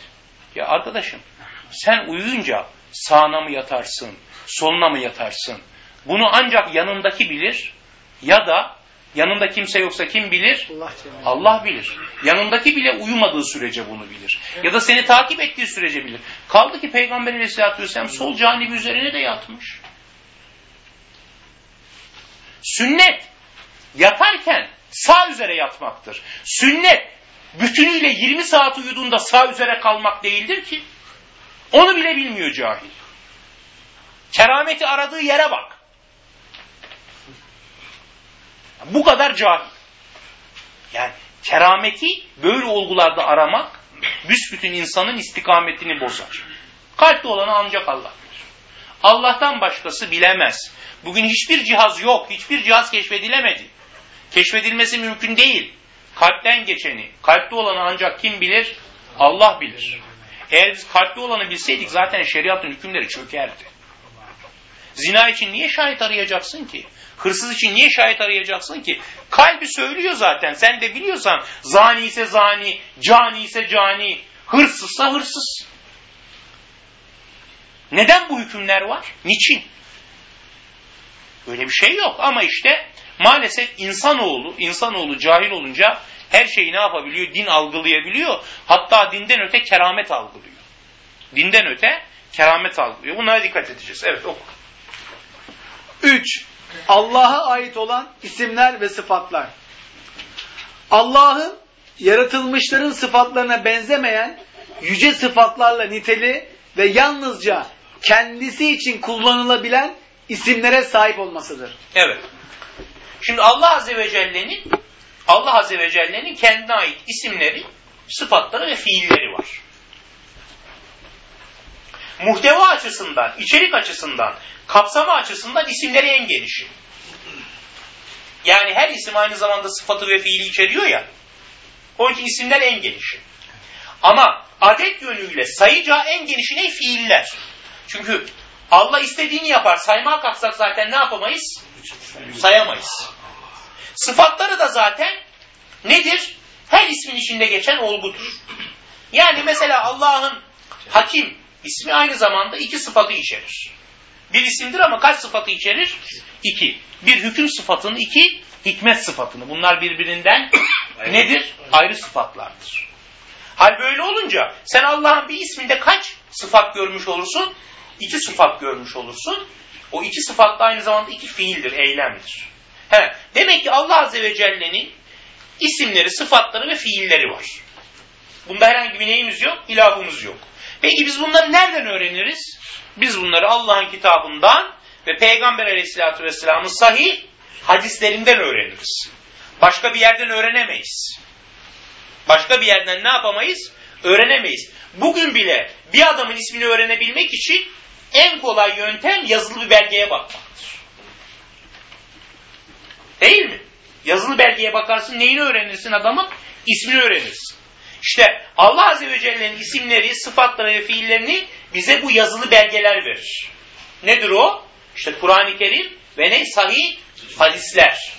Ya arkadaşım sen uyuyunca sağına mı yatarsın, soluna mı yatarsın? Bunu ancak yanındaki bilir ya da yanında kimse yoksa kim bilir? Allah, Allah bilir. Yanındaki bile uyumadığı sürece bunu bilir. Ya da seni takip ettiği sürece bilir. Kaldı ki Peygamber Aleyhisselatü Vesselam sol canibi üzerine de yatmış. Sünnet yatarken sağ üzere yatmaktır. Sünnet bütünüyle 20 saat uyuduğunda sağ üzere kalmak değildir ki. Onu bile bilmiyor cahil. Kerameti aradığı yere bak. Bu kadar cahil. Yani kerameti böyle olgularda aramak büsbütün insanın istikametini bozar. Kalpte olanı ancak Allah bilir. Allah'tan başkası bilemez. Bugün hiçbir cihaz yok, hiçbir cihaz keşfedilemedi. Keşfedilmesi mümkün değil. Kalpten geçeni, kalpte olanı ancak kim bilir? Allah bilir. Eğer biz kalpte olanı bilseydik zaten şeriatın hükümleri çökerdi. Zina için niye şahit arayacaksın ki? Hırsız için niye şahit arayacaksın ki? Kalbi söylüyor zaten. Sen de biliyorsan zani ise zani, cani ise cani, hırsızsa hırsız. Neden bu hükümler var? Niçin? Böyle bir şey yok ama işte maalesef insanoğlu, insanoğlu cahil olunca her şeyi ne yapabiliyor? Din algılayabiliyor. Hatta dinden öte keramet algılıyor. Dinden öte keramet algılıyor. Bunlara dikkat edeceğiz. Evet oku. 3. Allah'a ait olan isimler ve sıfatlar. Allah'ın yaratılmışların sıfatlarına benzemeyen yüce sıfatlarla niteli ve yalnızca kendisi için kullanılabilen isimlere sahip olmasıdır. Evet. Şimdi Allah Azze ve Celle'nin Allah Azze ve Celle'nin kendine ait isimleri, sıfatları ve fiilleri var. Muhteva açısından, içerik açısından, kapsama açısından isimleri en genişi. Yani her isim aynı zamanda sıfatı ve fiili içeriyor ya. Onun için isimler en genişi. Ama adet yönüyle sayıca en genişi ne? Fiiller. Çünkü Allah istediğini yapar. Saymaya kalksak zaten ne yapamayız? Sayamayız. Sıfatları da zaten nedir? Her ismin içinde geçen olgudur. Yani mesela Allah'ın hakim ismi aynı zamanda iki sıfatı içerir. Bir isimdir ama kaç sıfatı içerir? İki. Bir hüküm sıfatını, iki hikmet sıfatını. Bunlar birbirinden nedir? Ayrı sıfatlardır. Hal böyle olunca sen Allah'ın bir isminde kaç sıfat görmüş olursun? İki sıfat görmüş olursun. O iki sıfat da aynı zamanda iki fiildir, eylemdir. He, demek ki Allah Azze ve Celle'nin isimleri, sıfatları ve fiilleri var. Bunda herhangi bir neyimiz yok? İlahımız yok. Peki biz bunları nereden öğreniriz? Biz bunları Allah'ın kitabından ve Peygamber aleyhissalatü vesselamın sahih hadislerinden öğreniriz. Başka bir yerden öğrenemeyiz. Başka bir yerden ne yapamayız? Öğrenemeyiz. Bugün bile bir adamın ismini öğrenebilmek için en kolay yöntem yazılı bir belgeye bakmaktır. Değil mi? Yazılı belgeye bakarsın neyini öğrenirsin adamın? İsmini öğrenirsin. İşte Allah Azze ve Celle'nin isimleri, sıfatları ve fiillerini bize bu yazılı belgeler verir. Nedir o? İşte Kur'an-ı Kerim ve ne? Sahih hadisler.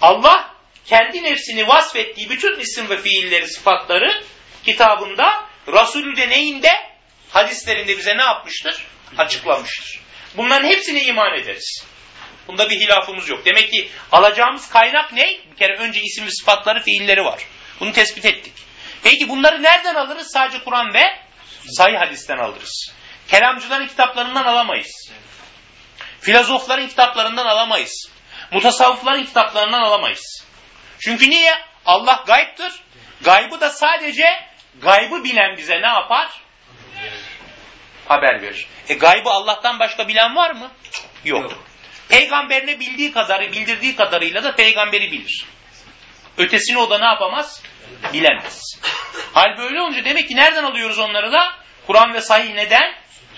Allah kendi nefsini vasfettiği bütün isim ve fiilleri, sıfatları kitabında, Resulü de? Hadislerinde bize ne yapmıştır? Açıklamıştır. Bunların hepsine iman ederiz. Bunda bir hilafımız yok. Demek ki alacağımız kaynak ne? Bir kere önce isim ve sıfatları, fiilleri var. Bunu tespit ettik. Peki bunları nereden alırız? Sadece Kur'an ve sahih hadisten alırız. Kelamcıların kitaplarından alamayız. Filozofların kitaplarından alamayız. Mutasavvıfların kitaplarından alamayız. Çünkü niye? Allah gayiptir. Gaybı da sadece gaybı bilen bize ne yapar? Haber verir. E gaybı Allah'tan başka bilen var mı? Yok. Yok. Peygamberine bildiği kadarı, bildirdiği kadarıyla da peygamberi bilir. Ötesini o da ne yapamaz? Bilemez. Hal böyle olunca demek ki nereden alıyoruz onları da? Kur'an ve sahih neden?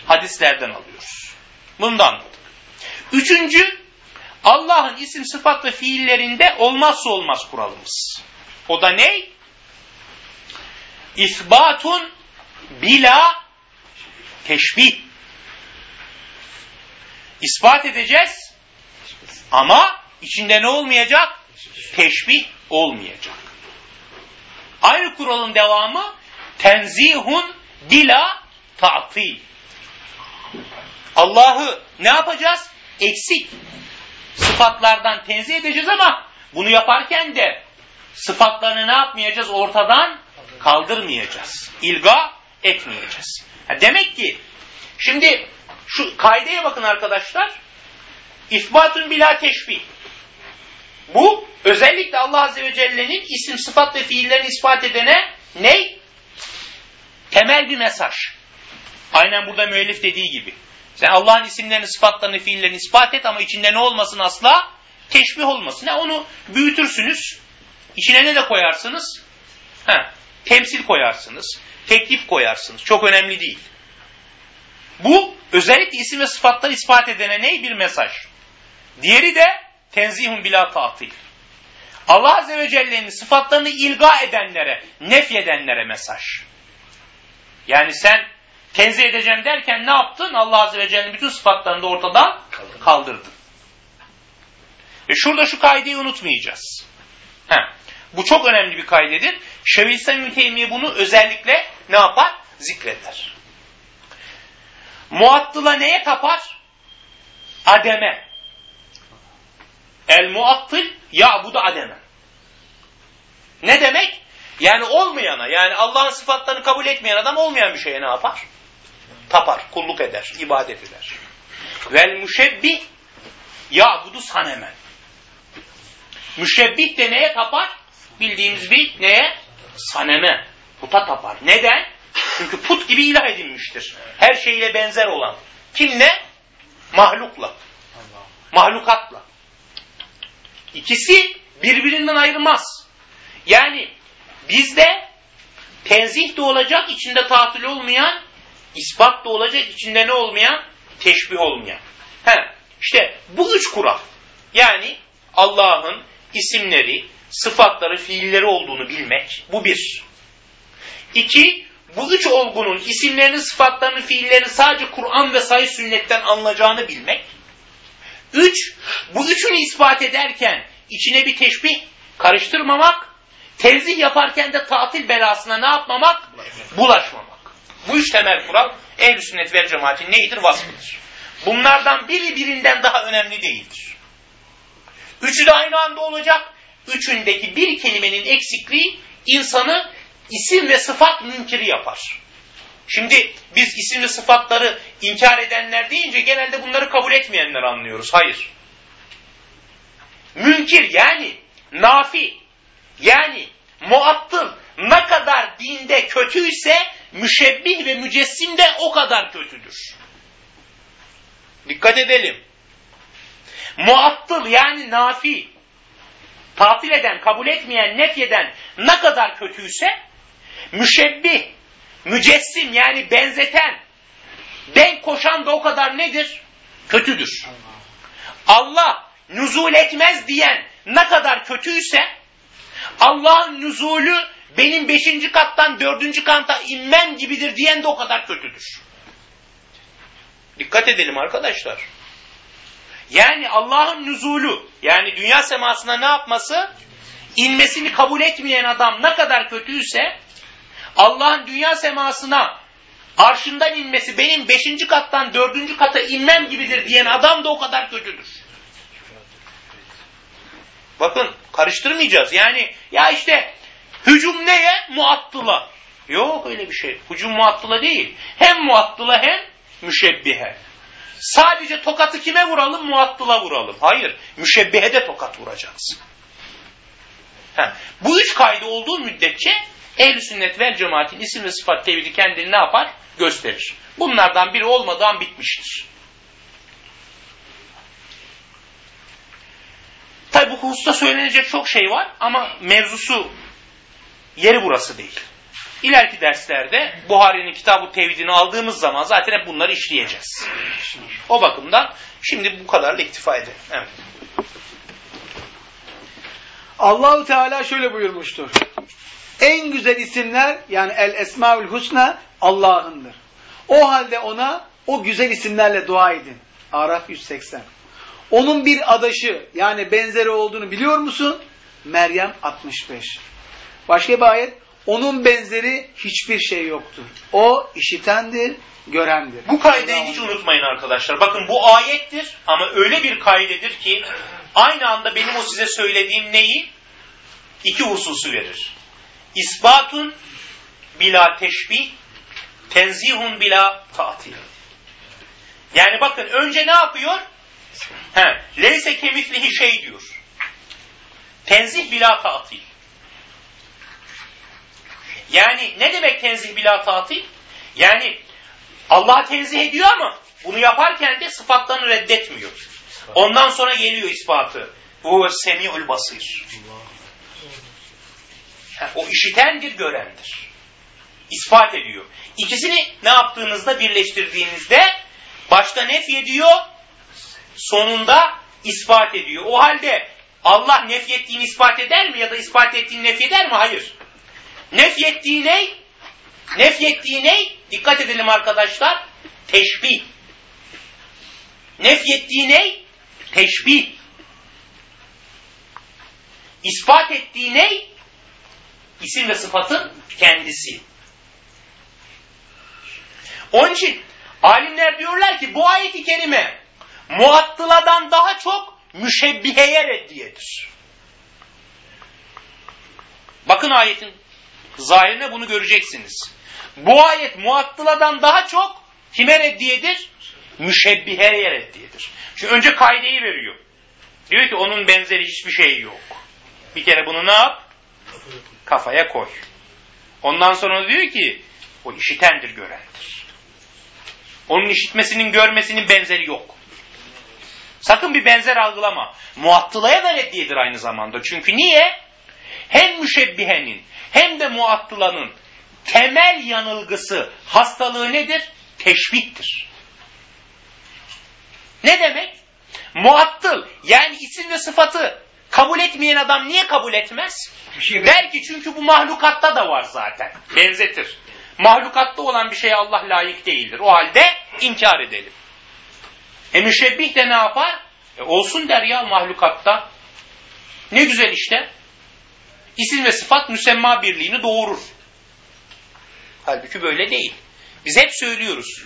Hadislerden alıyoruz. Bunu anladık. Üçüncü, Allah'ın isim, sıfat ve fiillerinde olmazsa olmaz kuralımız. O da ne? İsbatun bila teşbih. İspat edeceğiz ama içinde ne olmayacak? Teşbih olmayacak. Aynı kuralın devamı tenzihun dila ta'til. Allah'ı ne yapacağız? Eksik sıfatlardan tenzih edeceğiz ama bunu yaparken de sıfatlarını ne yapmayacağız? Ortadan kaldırmayacağız. İlga etmeyeceğiz. demek ki şimdi şu kaideye bakın arkadaşlar. İsbatun bila teşbih. Bu özellikle Allah Azze ve Celle'nin isim, sıfat ve fiillerini ispat edene ne? Temel bir mesaj. Aynen burada müellif dediği gibi. Sen Allah'ın isimlerini, sıfatlarını, fiillerini ispat et ama içinde ne olmasın asla? Teşbih olmasın. Ya onu büyütürsünüz. İçine ne de koyarsınız? Ha, temsil koyarsınız. Teklif koyarsınız. Çok önemli değil. Bu özellikle isim ve sıfatları ispat edene ne? Bir mesaj. Diğeri de tenzihun bila tatil. Allah Azze ve Celle'nin sıfatlarını ilga edenlere, nefyedenlere mesaj. Yani sen tenzih edeceğim derken ne yaptın? Allah Azze ve Celle'nin bütün sıfatlarını da ortadan kaldırdın. Ve şurada şu kaideyi unutmayacağız. Heh. Bu çok önemli bir kaydedir. Şevîl Teymiye bunu özellikle ne yapar? Zikreder. Muattıla neye tapar? Ademe. El muattıl ya bu da ademe. Ne demek? Yani olmayana, yani Allah'ın sıfatlarını kabul etmeyen adam olmayan bir şeye ne yapar? Tapar, kulluk eder, ibadet eder. Vel müşebbih ya budu sanemen. Müşebbih de neye tapar? bildiğimiz bir neye? Saneme. Puta tapar. Neden? Çünkü put gibi ilah edinmiştir. Her şeyle benzer olan. Kimle? Mahlukla. Mahlukatla. İkisi birbirinden ayrılmaz. Yani bizde tenzih de olacak, içinde tatil olmayan, ispat da olacak, içinde ne olmayan? Teşbih olmayan. He, işte bu üç kural. Yani Allah'ın isimleri, sıfatları, fiilleri olduğunu bilmek. Bu bir. İki, bu üç olgunun isimlerini, sıfatlarını, fiillerini sadece Kur'an ve sayı sünnetten anlayacağını bilmek. Üç, bu üçünü ispat ederken içine bir teşbih karıştırmamak, tenzih yaparken de tatil belasına ne yapmamak? Bulaşmamak. Bu üç temel kural ehl-i sünnet vel cemaatin neyidir? Vasfıdır. Bunlardan biri birinden daha önemli değildir. Üçü de aynı anda olacak. Üçündeki bir kelimenin eksikliği insanı isim ve sıfat münkiri yapar. Şimdi biz isim ve sıfatları inkar edenler deyince genelde bunları kabul etmeyenler anlıyoruz. Hayır. Münkir yani nafi yani muattıl ne kadar dinde kötüyse müşebbih ve mücessim de o kadar kötüdür. Dikkat edelim. Muattıl yani nafi, tatil eden, kabul etmeyen, nefyeden ne kadar kötüyse, müşebbih, mücessim yani benzeten, denk koşan da o kadar nedir? Kötüdür. Allah nüzul etmez diyen ne kadar kötüyse, Allah'ın nüzulü benim beşinci kattan dördüncü kanta inmem gibidir diyen de o kadar kötüdür. Dikkat edelim arkadaşlar. Yani Allah'ın nüzulü, yani dünya semasına ne yapması? İnmesini kabul etmeyen adam ne kadar kötüyse, Allah'ın dünya semasına arşından inmesi benim beşinci kattan dördüncü kata inmem gibidir diyen adam da o kadar kötüdür. Bakın karıştırmayacağız. Yani ya işte hücum neye? Muattıla. Yok öyle bir şey. Hücum muattıla değil. Hem muattıla hem müşebbihe. Sadece tokatı kime vuralım? Muattıla vuralım. Hayır. Müşebbihe de tokat vuracağız. Ha, bu üç kaydı olduğu müddetçe ehl sünnet vel cemaatin isim ve sıfat tevhidi kendini ne yapar? Gösterir. Bunlardan biri olmadığı an bitmiştir. Tabi bu hususta söylenecek çok şey var ama mevzusu yeri burası değil. İleriki derslerde Buhari'nin kitabı tevhidini aldığımız zaman zaten hep bunları işleyeceğiz. O bakımdan şimdi bu kadarla iktifa edelim. Evet. Allahu Teala şöyle buyurmuştur. En güzel isimler yani el esmaül husna Allah'ındır. O halde ona o güzel isimlerle dua edin. Araf 180. Onun bir adaşı yani benzeri olduğunu biliyor musun? Meryem 65. Başka bir ayet. Onun benzeri hiçbir şey yoktur. O işitendir, görendir. Bu kaideyi hiç unutmayın arkadaşlar. Bakın bu ayettir ama öyle bir kaidedir ki aynı anda benim o size söylediğim neyi? İki hususu verir. İsbatun bila teşbih, tenzihun bila tatil. Yani bakın önce ne yapıyor? He, leyse kemitlihi şey diyor. Tenzih bila tatil. Yani ne demek tenzih bila tatil? Yani Allah tenzih ediyor ama bunu yaparken de sıfatlarını reddetmiyor. Ondan sonra geliyor ispatı. Bu semi'ül basir. O işitendir, görendir. İspat ediyor. İkisini ne yaptığınızda birleştirdiğinizde başta nef ediyor, sonunda ispat ediyor. O halde Allah nefyettiğini ispat eder mi ya da ispat ettiğini nefyeder mi? Hayır. Nefyettiği ne? Nefyettiği ne? Dikkat edelim arkadaşlar. Teşbih. Nefyettiği ne? Teşbih. İspat ettiği ne? İsim ve sıfatın kendisi. Onun için alimler diyorlar ki bu ayeti kerime muattıladan daha çok müşebbiheye reddiyedir. Bakın ayetin zahirine bunu göreceksiniz. Bu ayet muattıladan daha çok kime reddiyedir? Müşebbiheye reddiyedir. Çünkü önce kaideyi veriyor. Diyor ki onun benzeri hiçbir şey yok. Bir kere bunu ne yap? Kafaya koy. Ondan sonra diyor ki o işitendir görendir. Onun işitmesinin görmesinin benzeri yok. Sakın bir benzer algılama. Muattılaya da reddiyedir aynı zamanda. Çünkü niye? Hem müşebbihenin hem de muattılanın temel yanılgısı, hastalığı nedir? Teşbihtir. Ne demek? Muattıl yani isim ve sıfatı kabul etmeyen adam niye kabul etmez? Der ki çünkü bu mahlukatta da var zaten. Benzetir. Mahlukatta olan bir şeye Allah layık değildir. O halde inkar edelim. E müşebbih de ne yapar? E olsun der ya mahlukatta. Ne güzel işte. İsim ve sıfat müsemma birliğini doğurur. Halbuki böyle değil. Biz hep söylüyoruz.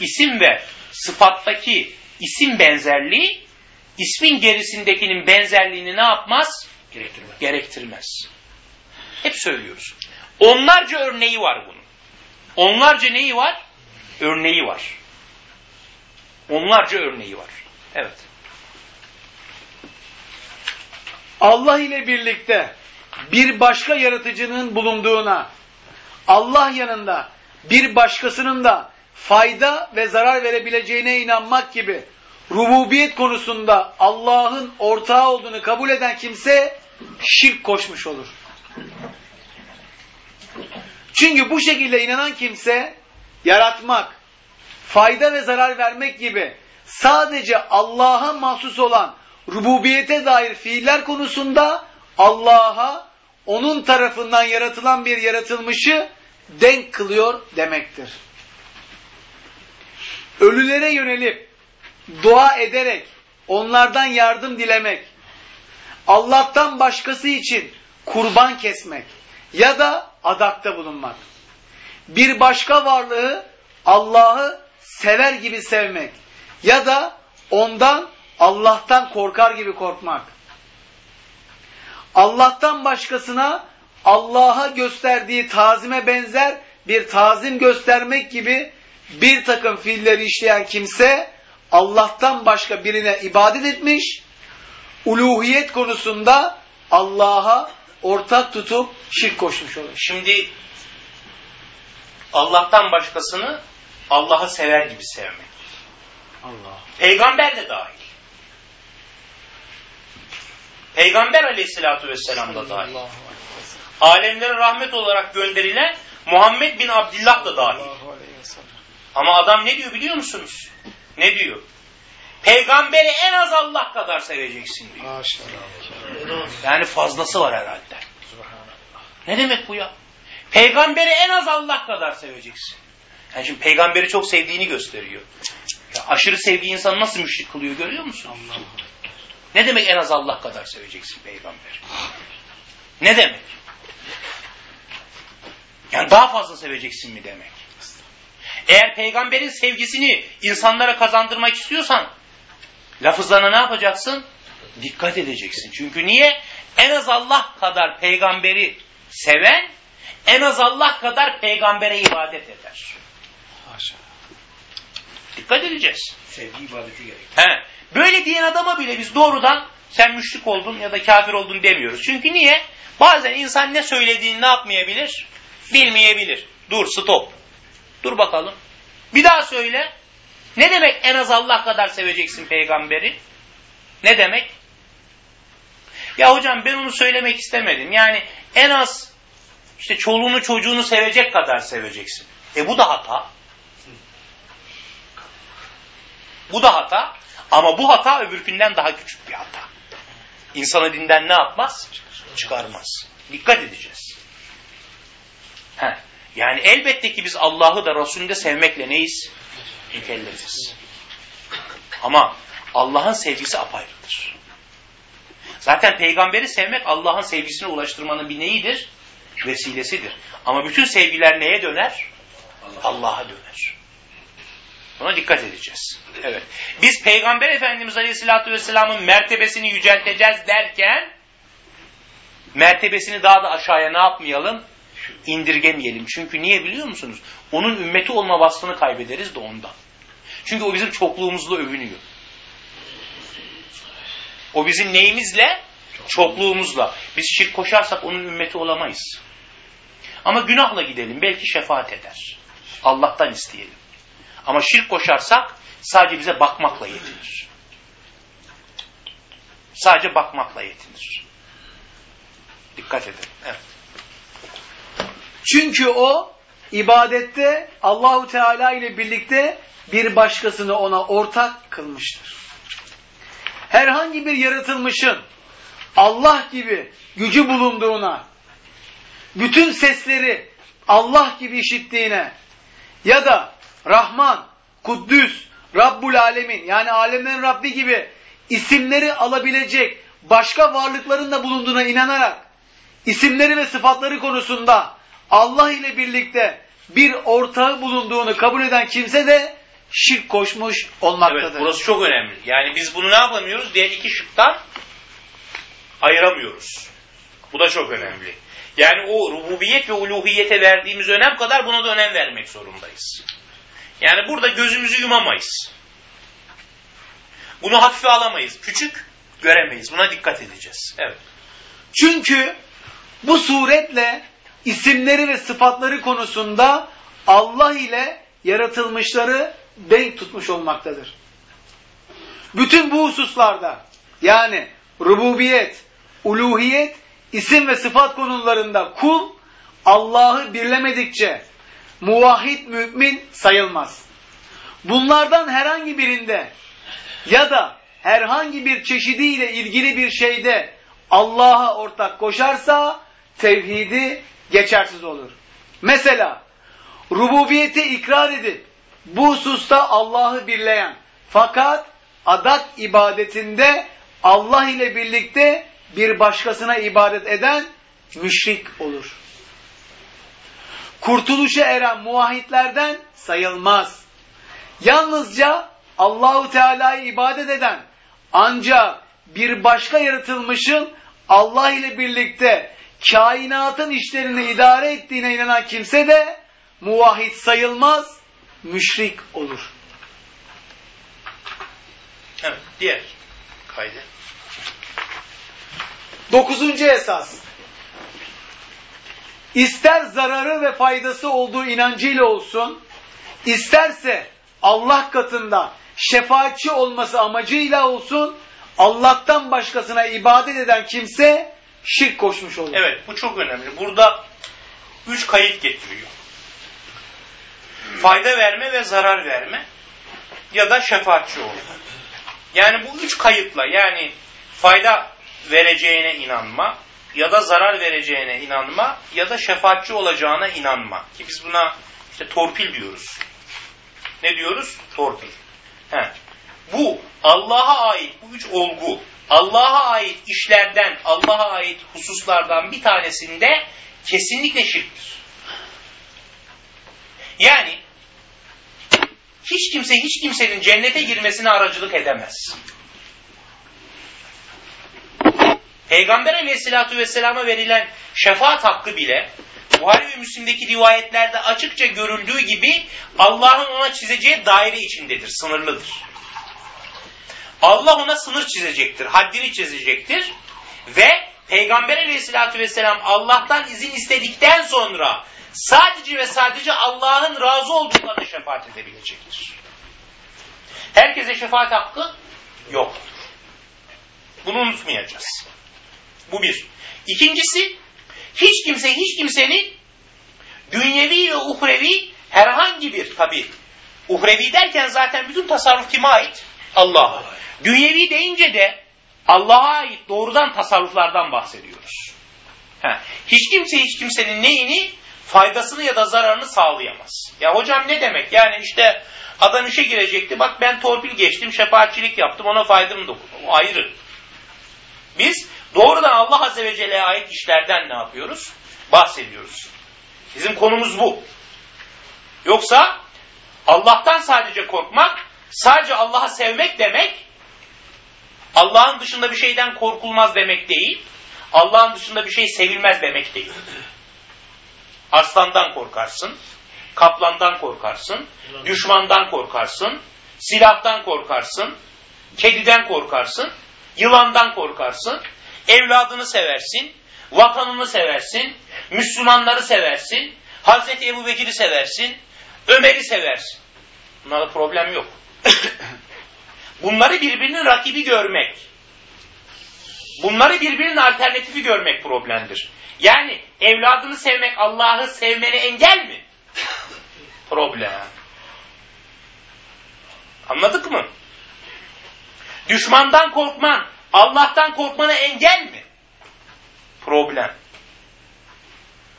İsim ve sıfattaki isim benzerliği ismin gerisindekinin benzerliğini ne yapmaz? Gerektirmez. Gerektirmez. Hep söylüyoruz. Onlarca örneği var bunun. Onlarca neyi var? Örneği var. Onlarca örneği var. Evet. Allah ile birlikte bir başka yaratıcının bulunduğuna, Allah yanında bir başkasının da fayda ve zarar verebileceğine inanmak gibi rububiyet konusunda Allah'ın ortağı olduğunu kabul eden kimse şirk koşmuş olur. Çünkü bu şekilde inanan kimse yaratmak, fayda ve zarar vermek gibi sadece Allah'a mahsus olan rububiyete dair fiiller konusunda Allah'a onun tarafından yaratılan bir yaratılmışı denk kılıyor demektir. Ölülere yönelip dua ederek onlardan yardım dilemek, Allah'tan başkası için kurban kesmek ya da adakta bulunmak. Bir başka varlığı Allah'ı sever gibi sevmek ya da ondan Allah'tan korkar gibi korkmak. Allah'tan başkasına Allah'a gösterdiği tazime benzer bir tazim göstermek gibi bir takım fiilleri işleyen kimse Allah'tan başka birine ibadet etmiş, uluhiyet konusunda Allah'a ortak tutup şirk koşmuş olur. Şimdi Allah'tan başkasını Allah'ı sever gibi sevmek. Allah. Peygamber de dahil. Peygamber aleyhissalatü vesselam da dahil. Alemlere rahmet olarak gönderilen Muhammed bin Abdullah da dahil. Ama adam ne diyor biliyor musunuz? Ne diyor? Peygamberi en az Allah kadar seveceksin diyor. Yani fazlası var herhalde. Ne demek bu ya? Peygamberi en az Allah kadar seveceksin. Yani şimdi peygamberi çok sevdiğini gösteriyor. Ya aşırı sevdiği insanı nasıl müşrik kılıyor görüyor musun? Ne demek en az Allah kadar seveceksin peygamberi? Ne demek? Yani daha fazla seveceksin mi demek? Eğer peygamberin sevgisini insanlara kazandırmak istiyorsan lafızlarına ne yapacaksın? Dikkat edeceksin. Çünkü niye? En az Allah kadar peygamberi seven en az Allah kadar peygambere ibadet eder. Dikkat edeceğiz. Sevgi ibadeti gerek. He. Böyle diyen adama bile biz doğrudan sen müşrik oldun ya da kafir oldun demiyoruz. Çünkü niye? Bazen insan ne söylediğini ne yapmayabilir? Bilmeyebilir. Dur stop. Dur bakalım. Bir daha söyle. Ne demek en az Allah kadar seveceksin peygamberi? Ne demek? Ya hocam ben onu söylemek istemedim. Yani en az işte çoluğunu çocuğunu sevecek kadar seveceksin. E bu da hata. Bu da hata. Ama bu hata öbürkünden daha küçük bir hata. İnsanı dinden ne yapmaz? Çıkarmaz. Dikkat edeceğiz. Heh. Yani elbette ki biz Allah'ı da Resulünü de sevmekle neyiz? Mükellefiz. Ama Allah'ın sevgisi apayrıdır. Zaten peygamberi sevmek Allah'ın sevgisine ulaştırmanın bir neyidir? Vesilesidir. Ama bütün sevgiler neye döner? Allah'a döner. Buna dikkat edeceğiz. Evet. Biz Peygamber Efendimiz Aleyhisselatü Vesselam'ın mertebesini yücelteceğiz derken mertebesini daha da aşağıya ne yapmayalım? İndirgemeyelim. Çünkü niye biliyor musunuz? Onun ümmeti olma vasfını kaybederiz de ondan. Çünkü o bizim çokluğumuzla övünüyor. O bizim neyimizle? Çokluğumuzla. Biz şirk koşarsak onun ümmeti olamayız. Ama günahla gidelim. Belki şefaat eder. Allah'tan isteyelim. Ama şirk koşarsak sadece bize bakmakla yetinir. Sadece bakmakla yetinir. Dikkat edin. Evet. Çünkü o ibadette Allahu Teala ile birlikte bir başkasını ona ortak kılmıştır. Herhangi bir yaratılmışın Allah gibi gücü bulunduğuna, bütün sesleri Allah gibi işittiğine ya da Rahman, Kuddüs, Rabbul Alemin yani alemlerin Rabbi gibi isimleri alabilecek başka varlıkların da bulunduğuna inanarak isimleri ve sıfatları konusunda Allah ile birlikte bir ortağı bulunduğunu kabul eden kimse de şirk koşmuş olmaktadır. Evet burası çok önemli. Yani biz bunu ne yapamıyoruz? Diğer iki şıktan ayıramıyoruz. Bu da çok önemli. Yani o rububiyet ve uluhiyete verdiğimiz önem kadar buna da önem vermek zorundayız. Yani burada gözümüzü yumamayız. Bunu hafife alamayız. Küçük göremeyiz. Buna dikkat edeceğiz. Evet. Çünkü bu suretle isimleri ve sıfatları konusunda Allah ile yaratılmışları denk tutmuş olmaktadır. Bütün bu hususlarda yani rububiyet, uluhiyet, isim ve sıfat konularında kul Allah'ı birlemedikçe muvahhid mümin sayılmaz. Bunlardan herhangi birinde ya da herhangi bir çeşidiyle ilgili bir şeyde Allah'a ortak koşarsa tevhidi geçersiz olur. Mesela rububiyeti ikrar edip bu hususta Allah'ı birleyen fakat adat ibadetinde Allah ile birlikte bir başkasına ibadet eden müşrik olur. Kurtuluşa eren muvahhidlerden sayılmaz. Yalnızca Allahu Teala'yı ibadet eden ancak bir başka yaratılmışın Allah ile birlikte kainatın işlerini idare ettiğine inanan kimse de muvahhid sayılmaz, müşrik olur. Evet. Diğer kaydı. Dokuzuncu esas. İster zararı ve faydası olduğu inancıyla olsun, isterse Allah katında şefaatçi olması amacıyla olsun, Allah'tan başkasına ibadet eden kimse şirk koşmuş olur. Evet bu çok önemli. Burada üç kayıt getiriyor. Fayda verme ve zarar verme ya da şefaatçi olma. Yani bu üç kayıtla yani fayda vereceğine inanma ya da zarar vereceğine inanma ya da şefaatçi olacağına inanma. Ki biz buna işte torpil diyoruz. Ne diyoruz? Torpil. He. Bu Allah'a ait bu üç olgu Allah'a ait işlerden, Allah'a ait hususlardan bir tanesinde kesinlikle şirktir. Yani hiç kimse hiç kimsenin cennete girmesine aracılık edemez. Peygamber aleyhissalatü vesselama verilen şefaat hakkı bile Buhari ve Müslim'deki rivayetlerde açıkça görüldüğü gibi Allah'ın ona çizeceği daire içindedir, sınırlıdır. Allah ona sınır çizecektir, haddini çizecektir ve Peygamber aleyhissalatü vesselam Allah'tan izin istedikten sonra sadece ve sadece Allah'ın razı olduğuna şefaat edebilecektir. Herkese şefaat hakkı yoktur. Bunu unutmayacağız. Bu bir. İkincisi, hiç kimse hiç kimsenin dünyevi ve uhrevi herhangi bir tabi uhrevi derken zaten bütün tasarruf kime ait? Allah'a. Dünyevi deyince de Allah'a ait doğrudan tasarruflardan bahsediyoruz. Ha. Hiç kimse hiç kimsenin neyini faydasını ya da zararını sağlayamaz. Ya hocam ne demek? Yani işte adam işe girecekti. Bak ben torpil geçtim, şefaatçilik yaptım. Ona faydam dokundu. O ayrı. Biz doğrudan Allah Azze ve Celle'ye ait işlerden ne yapıyoruz? Bahsediyoruz. Bizim konumuz bu. Yoksa Allah'tan sadece korkmak, sadece Allah'ı sevmek demek, Allah'ın dışında bir şeyden korkulmaz demek değil, Allah'ın dışında bir şey sevilmez demek değil. Aslandan korkarsın, kaplandan korkarsın, düşmandan korkarsın, silahtan korkarsın, kediden korkarsın, yılandan korkarsın. Evladını seversin, vatanını seversin, Müslümanları seversin, Hazreti Ebu Bekir'i seversin, Ömer'i seversin. Bunlarda problem yok. Bunları birbirinin rakibi görmek, bunları birbirinin alternatifi görmek problemdir. Yani evladını sevmek Allah'ı sevmene engel mi? Problem. Anladık mı? Düşmandan korkman, Allah'tan korkmana engel mi? Problem.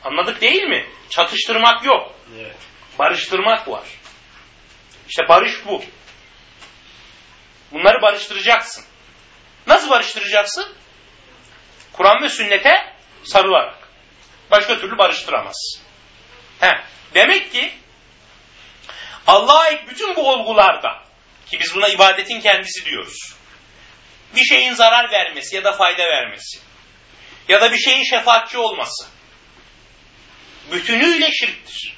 Anladık değil mi? Çatıştırmak yok. Evet. Barıştırmak var. İşte barış bu. Bunları barıştıracaksın. Nasıl barıştıracaksın? Kur'an ve sünnete sarılarak. Başka türlü barıştıramazsın. He. Demek ki Allah'a ait bütün bu olgularda ki biz buna ibadetin kendisi diyoruz. Bir şeyin zarar vermesi ya da fayda vermesi ya da bir şeyin şefaatçi olması bütünüyle şirktir.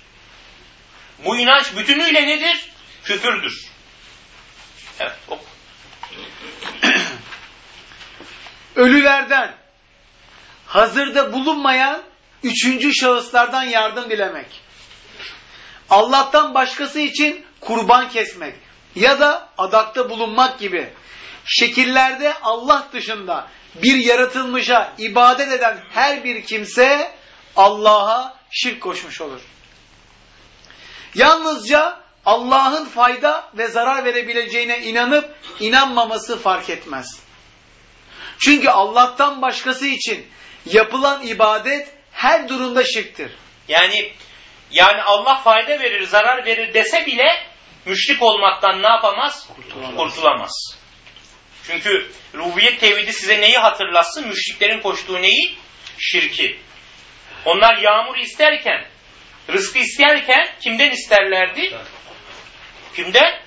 Bu inanç bütünüyle nedir? Küfürdür. Evet, oku. Ölülerden, hazırda bulunmayan üçüncü şahıslardan yardım dilemek. Allah'tan başkası için kurban kesmek ya da adakta bulunmak gibi şekillerde Allah dışında bir yaratılmışa ibadet eden her bir kimse Allah'a şirk koşmuş olur. Yalnızca Allah'ın fayda ve zarar verebileceğine inanıp inanmaması fark etmez. Çünkü Allah'tan başkası için yapılan ibadet her durumda şirktir. Yani yani Allah fayda verir, zarar verir dese bile müşrik olmaktan ne yapamaz? Kurtulamaz. Kurtulamaz. Çünkü rububiyet tevhidi size neyi hatırlatsın? Müşriklerin koştuğu neyi? Şirki. Onlar yağmur isterken, rızkı isterken kimden isterlerdi? Kimden?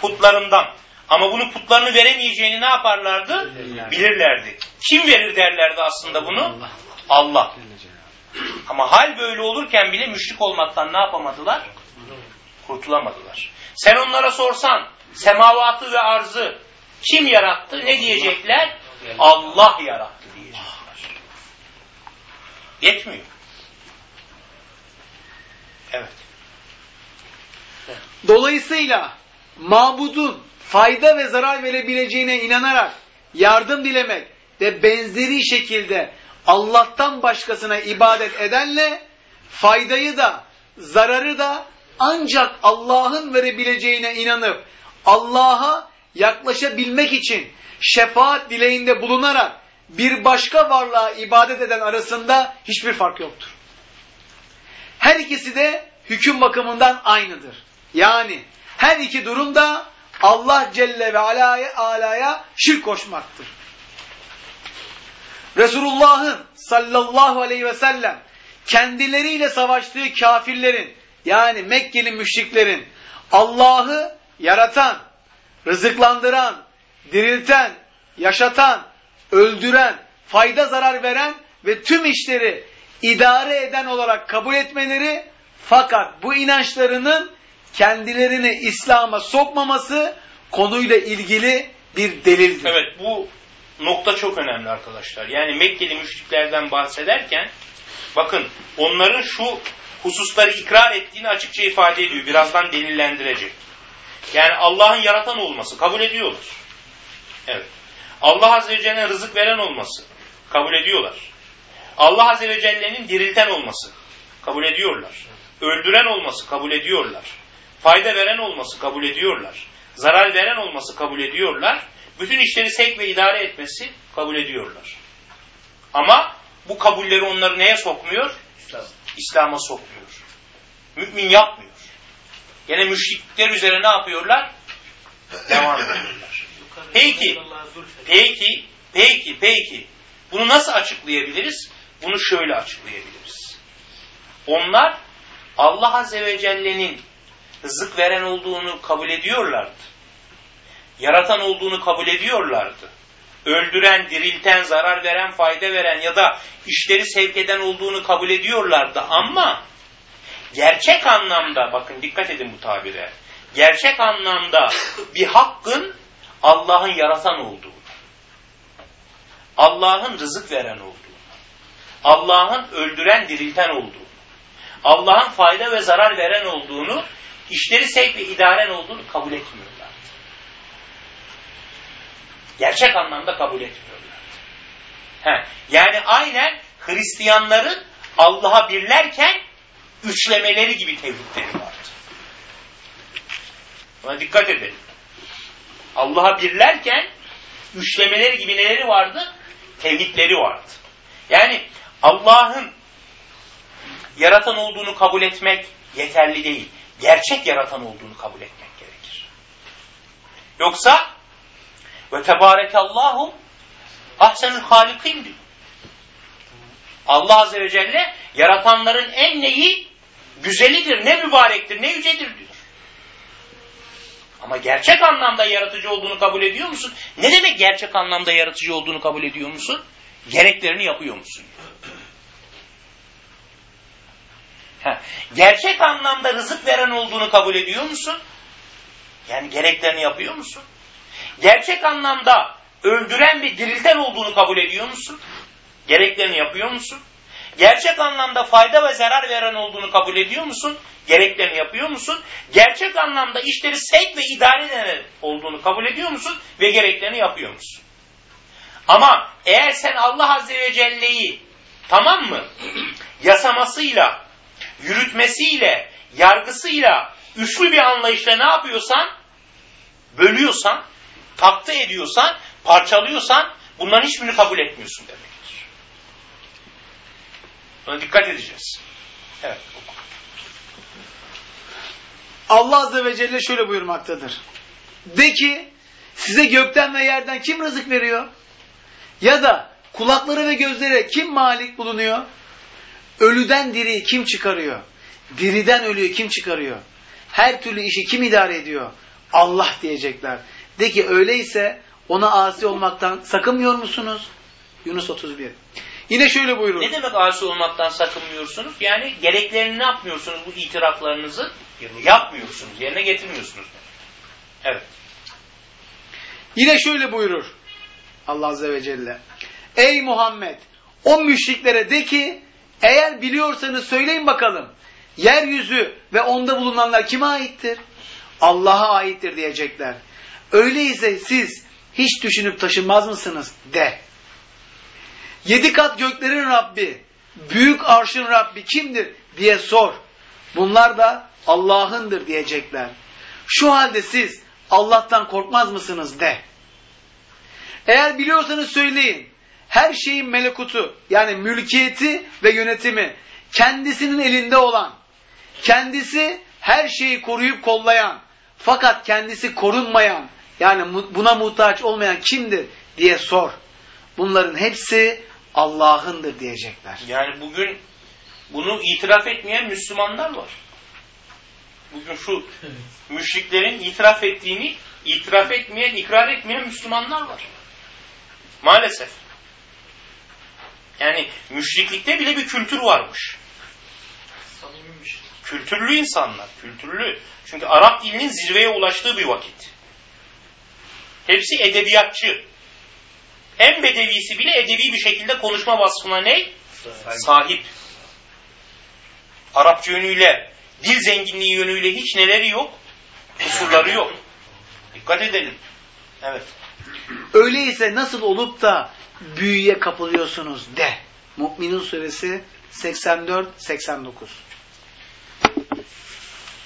Putlarından. Ama bunu putlarını veremeyeceğini ne yaparlardı? Bilirlerdi. Kim verir derlerdi aslında bunu? Allah. Ama hal böyle olurken bile müşrik olmaktan ne yapamadılar? Kurtulamadılar. Sen onlara sorsan semavatı ve arzı kim yarattı? Ne diyecekler? Allah yarattı diyecekler. Yetmiyor. Evet. Dolayısıyla mabudun fayda ve zarar verebileceğine inanarak yardım dilemek ve benzeri şekilde Allah'tan başkasına ibadet edenle faydayı da zararı da ancak Allah'ın verebileceğine inanıp Allah'a yaklaşabilmek için şefaat dileğinde bulunarak bir başka varlığa ibadet eden arasında hiçbir fark yoktur. Her ikisi de hüküm bakımından aynıdır. Yani her iki durumda Allah Celle ve Ala'ya, Ala'ya şirk koşmaktır. Resulullah'ın sallallahu aleyhi ve sellem kendileriyle savaştığı kafirlerin yani Mekkeli müşriklerin Allah'ı yaratan, rızıklandıran, dirilten, yaşatan, öldüren, fayda zarar veren ve tüm işleri idare eden olarak kabul etmeleri fakat bu inançlarının kendilerini İslam'a sokmaması konuyla ilgili bir delildir. Evet bu nokta çok önemli arkadaşlar. Yani Mekkeli müşriklerden bahsederken bakın onların şu hususları ikrar ettiğini açıkça ifade ediyor. Birazdan delillendirecek. Yani Allah'ın yaratan olması kabul ediyorlar. Evet. Allah Azze ve Celle'nin rızık veren olması kabul ediyorlar. Allah Azze ve Celle'nin dirilten olması kabul ediyorlar. Öldüren olması kabul ediyorlar. Fayda veren olması kabul ediyorlar. Zarar veren olması kabul ediyorlar. Bütün işleri sevk ve idare etmesi kabul ediyorlar. Ama bu kabulleri onları neye sokmuyor? İslam'a sokmuyor. Mümin yapmıyor. Yine müşrikler üzere ne yapıyorlar? Devam ediyorlar. Peki, peki, peki, peki. Bunu nasıl açıklayabiliriz? Bunu şöyle açıklayabiliriz. Onlar Allah Azze ve Celle'nin rızık veren olduğunu kabul ediyorlardı. Yaratan olduğunu kabul ediyorlardı. Öldüren, dirilten, zarar veren, fayda veren ya da işleri sevk eden olduğunu kabul ediyorlardı. Ama gerçek anlamda, bakın dikkat edin bu tabire, gerçek anlamda bir hakkın Allah'ın yaratan olduğu, Allah'ın rızık veren olduğunu, Allah'ın öldüren dirilten olduğunu, Allah'ın fayda ve zarar veren olduğunu, işleri sevk ve idaren olduğunu kabul etmiyorlar. Gerçek anlamda kabul etmiyorlar. He, yani aynen Hristiyanların Allah'a birlerken üçlemeleri gibi tevhidleri vardı. Buna dikkat edelim. Allah'a birlerken üçlemeleri gibi neleri vardı? Tevhidleri vardı. Yani Allah'ın yaratan olduğunu kabul etmek yeterli değil. Gerçek yaratan olduğunu kabul etmek gerekir. Yoksa ve tebarekallahu ahsenül halikin diyor. Allah Azze ve Celle yaratanların en neyi? Güzelidir, ne mübarektir, ne yücedir diyor. Ama gerçek anlamda yaratıcı olduğunu kabul ediyor musun? Ne demek gerçek anlamda yaratıcı olduğunu kabul ediyor musun? Gereklerini yapıyor musun? Gerçek anlamda rızık veren olduğunu kabul ediyor musun? Yani gereklerini yapıyor musun? Gerçek anlamda öldüren ve dirilten olduğunu kabul ediyor musun? Gereklerini yapıyor musun? Gerçek anlamda fayda ve zarar veren olduğunu kabul ediyor musun? Gereklerini yapıyor musun? Gerçek anlamda işleri sevk ve idare eden olduğunu kabul ediyor musun? Ve gereklerini yapıyor musun? Ama eğer sen Allah Azze ve Celle'yi tamam mı? Yasamasıyla, yürütmesiyle, yargısıyla, üçlü bir anlayışla ne yapıyorsan, bölüyorsan, taktı ediyorsan, parçalıyorsan bunların hiçbirini kabul etmiyorsun demektir. Buna dikkat edeceğiz. Evet. Allah Azze ve Celle şöyle buyurmaktadır. De ki size gökten ve yerden kim rızık veriyor? Ya da kulakları ve gözlere kim malik bulunuyor? Ölüden diriyi kim çıkarıyor? Diriden ölüyü kim çıkarıyor? Her türlü işi kim idare ediyor? Allah diyecekler. De ki öyleyse ona asi olmaktan sakınmıyor musunuz? Yunus 31. Yine şöyle buyurur. Ne demek asi olmaktan sakınmıyorsunuz? Yani gereklerini ne yapmıyorsunuz bu itiraflarınızı? Yapmıyorsunuz, yerine getirmiyorsunuz. Evet. Yine şöyle buyurur Allah Azze ve Celle. Ey Muhammed o müşriklere de ki eğer biliyorsanız söyleyin bakalım. Yeryüzü ve onda bulunanlar kime aittir? Allah'a aittir diyecekler. Öyleyse siz hiç düşünüp taşınmaz mısınız? De. Yedi kat göklerin Rabbi, büyük arşın Rabbi kimdir diye sor. Bunlar da Allah'ındır diyecekler. Şu halde siz Allah'tan korkmaz mısınız de. Eğer biliyorsanız söyleyin. Her şeyin melekutu yani mülkiyeti ve yönetimi kendisinin elinde olan, kendisi her şeyi koruyup kollayan fakat kendisi korunmayan yani buna muhtaç olmayan kimdir diye sor. Bunların hepsi Allah'ındır diyecekler. Yani bugün bunu itiraf etmeyen Müslümanlar var. Bugün şu müşriklerin itiraf ettiğini itiraf etmeyen, ikrar etmeyen Müslümanlar var. Maalesef. Yani müşriklikte bile bir kültür varmış. Kültürlü insanlar, kültürlü. Çünkü Arap dilinin zirveye ulaştığı bir vakit. Hepsi edebiyatçı. En bedevisi bile edebi bir şekilde konuşma vasfına ne? Sahip. Arapça yönüyle, dil zenginliği yönüyle hiç neleri yok? Kusurları yok. Dikkat edelim. Evet. Öyleyse nasıl olup da büyüye kapılıyorsunuz de. Mü'minun suresi 84-89.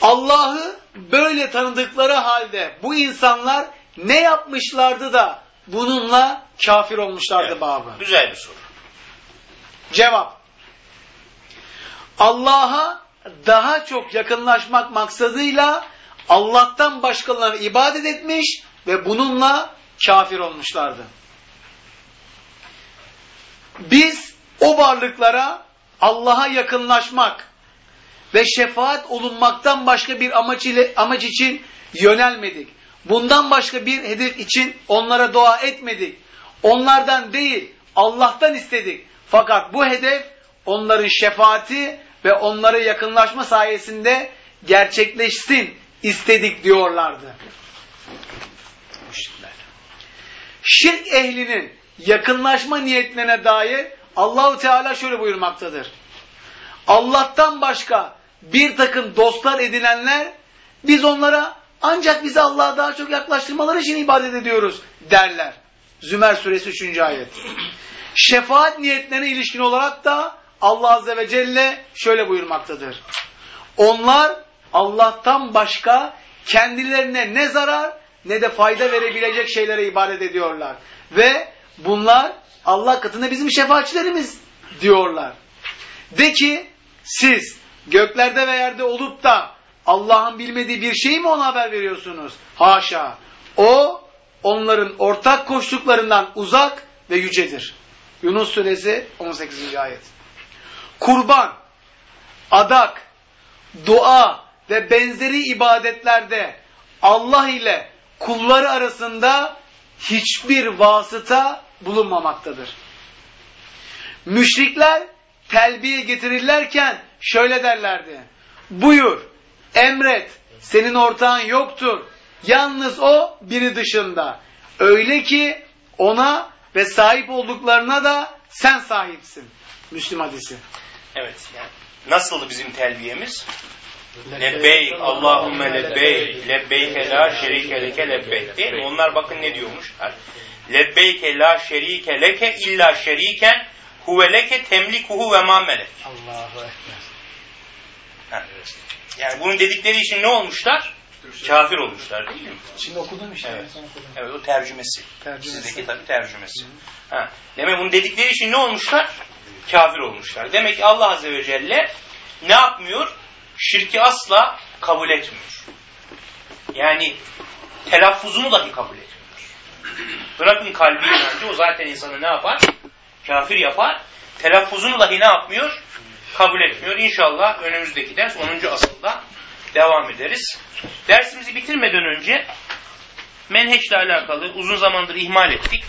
Allah'ı böyle tanıdıkları halde bu insanlar ne yapmışlardı da bununla kafir olmuşlardı Evet. babı. Güzel bir soru. Cevap. Allah'a daha çok yakınlaşmak maksadıyla Allah'tan başkalarına ibadet etmiş ve bununla kafir olmuşlardı. Biz o varlıklara Allah'a yakınlaşmak ve şefaat olunmaktan başka bir amaç ile amaç için yönelmedik. Bundan başka bir hedef için onlara dua etmedik. Onlardan değil, Allah'tan istedik. Fakat bu hedef onların şefaati ve onlara yakınlaşma sayesinde gerçekleşsin istedik diyorlardı. Şirk ehlinin yakınlaşma niyetlerine dair Allahu Teala şöyle buyurmaktadır. Allah'tan başka bir takım dostlar edinenler biz onlara ancak bizi Allah'a daha çok yaklaştırmaları için ibadet ediyoruz derler. Zümer suresi 3. ayet. Şefaat niyetlerine ilişkin olarak da Allah Azze ve Celle şöyle buyurmaktadır. Onlar Allah'tan başka kendilerine ne zarar ne de fayda verebilecek şeylere ibadet ediyorlar. Ve bunlar Allah katında bizim şefaatçilerimiz diyorlar. De ki siz göklerde ve yerde olup da Allah'ın bilmediği bir şeyi mi ona haber veriyorsunuz? Haşa. O onların ortak koştuklarından uzak ve yücedir. Yunus suresi 18. ayet. Kurban, adak, dua ve benzeri ibadetlerde Allah ile kulları arasında hiçbir vasıta bulunmamaktadır. Müşrikler telbiye getirirlerken şöyle derlerdi. Buyur, emret, senin ortağın yoktur. Yalnız o biri dışında. Öyle ki ona ve sahip olduklarına da sen sahipsin. Müslüm hadisi. Evet. Yani nasıldı bizim telbiyemiz? Lebbeyk, Allahümme lebbeyk, lebbeyke la şerike leke lebbeyk değil mi? Onlar bakın ne diyormuşlar. Lebbeyke la şerike leke illa şeriken huve leke temlikuhu ve ma melek. Allahu Ekber. Ha. Yani bunun dedikleri için ne olmuşlar? Kafir olmuşlar değil mi? Şimdi okudum işte. Evet. Evet o tercümesi. Tercümesi. Sizdeki tabii tercümesi. Ha. Demek bunu dedikleri için ne olmuşlar? Kafir olmuşlar. Demek ki Allah Azze ve Celle ne yapmıyor? Şirki asla kabul etmiyor. Yani telaffuzunu dahi kabul etmiyor. Bırakın kalbi inancı o zaten insanı ne yapar? Kafir yapar. Telaffuzunu dahi ne yapmıyor? Kabul etmiyor. İnşallah önümüzdeki ders 10. asılda devam ederiz. Dersimizi bitirmeden önce menheçle alakalı uzun zamandır ihmal ettik.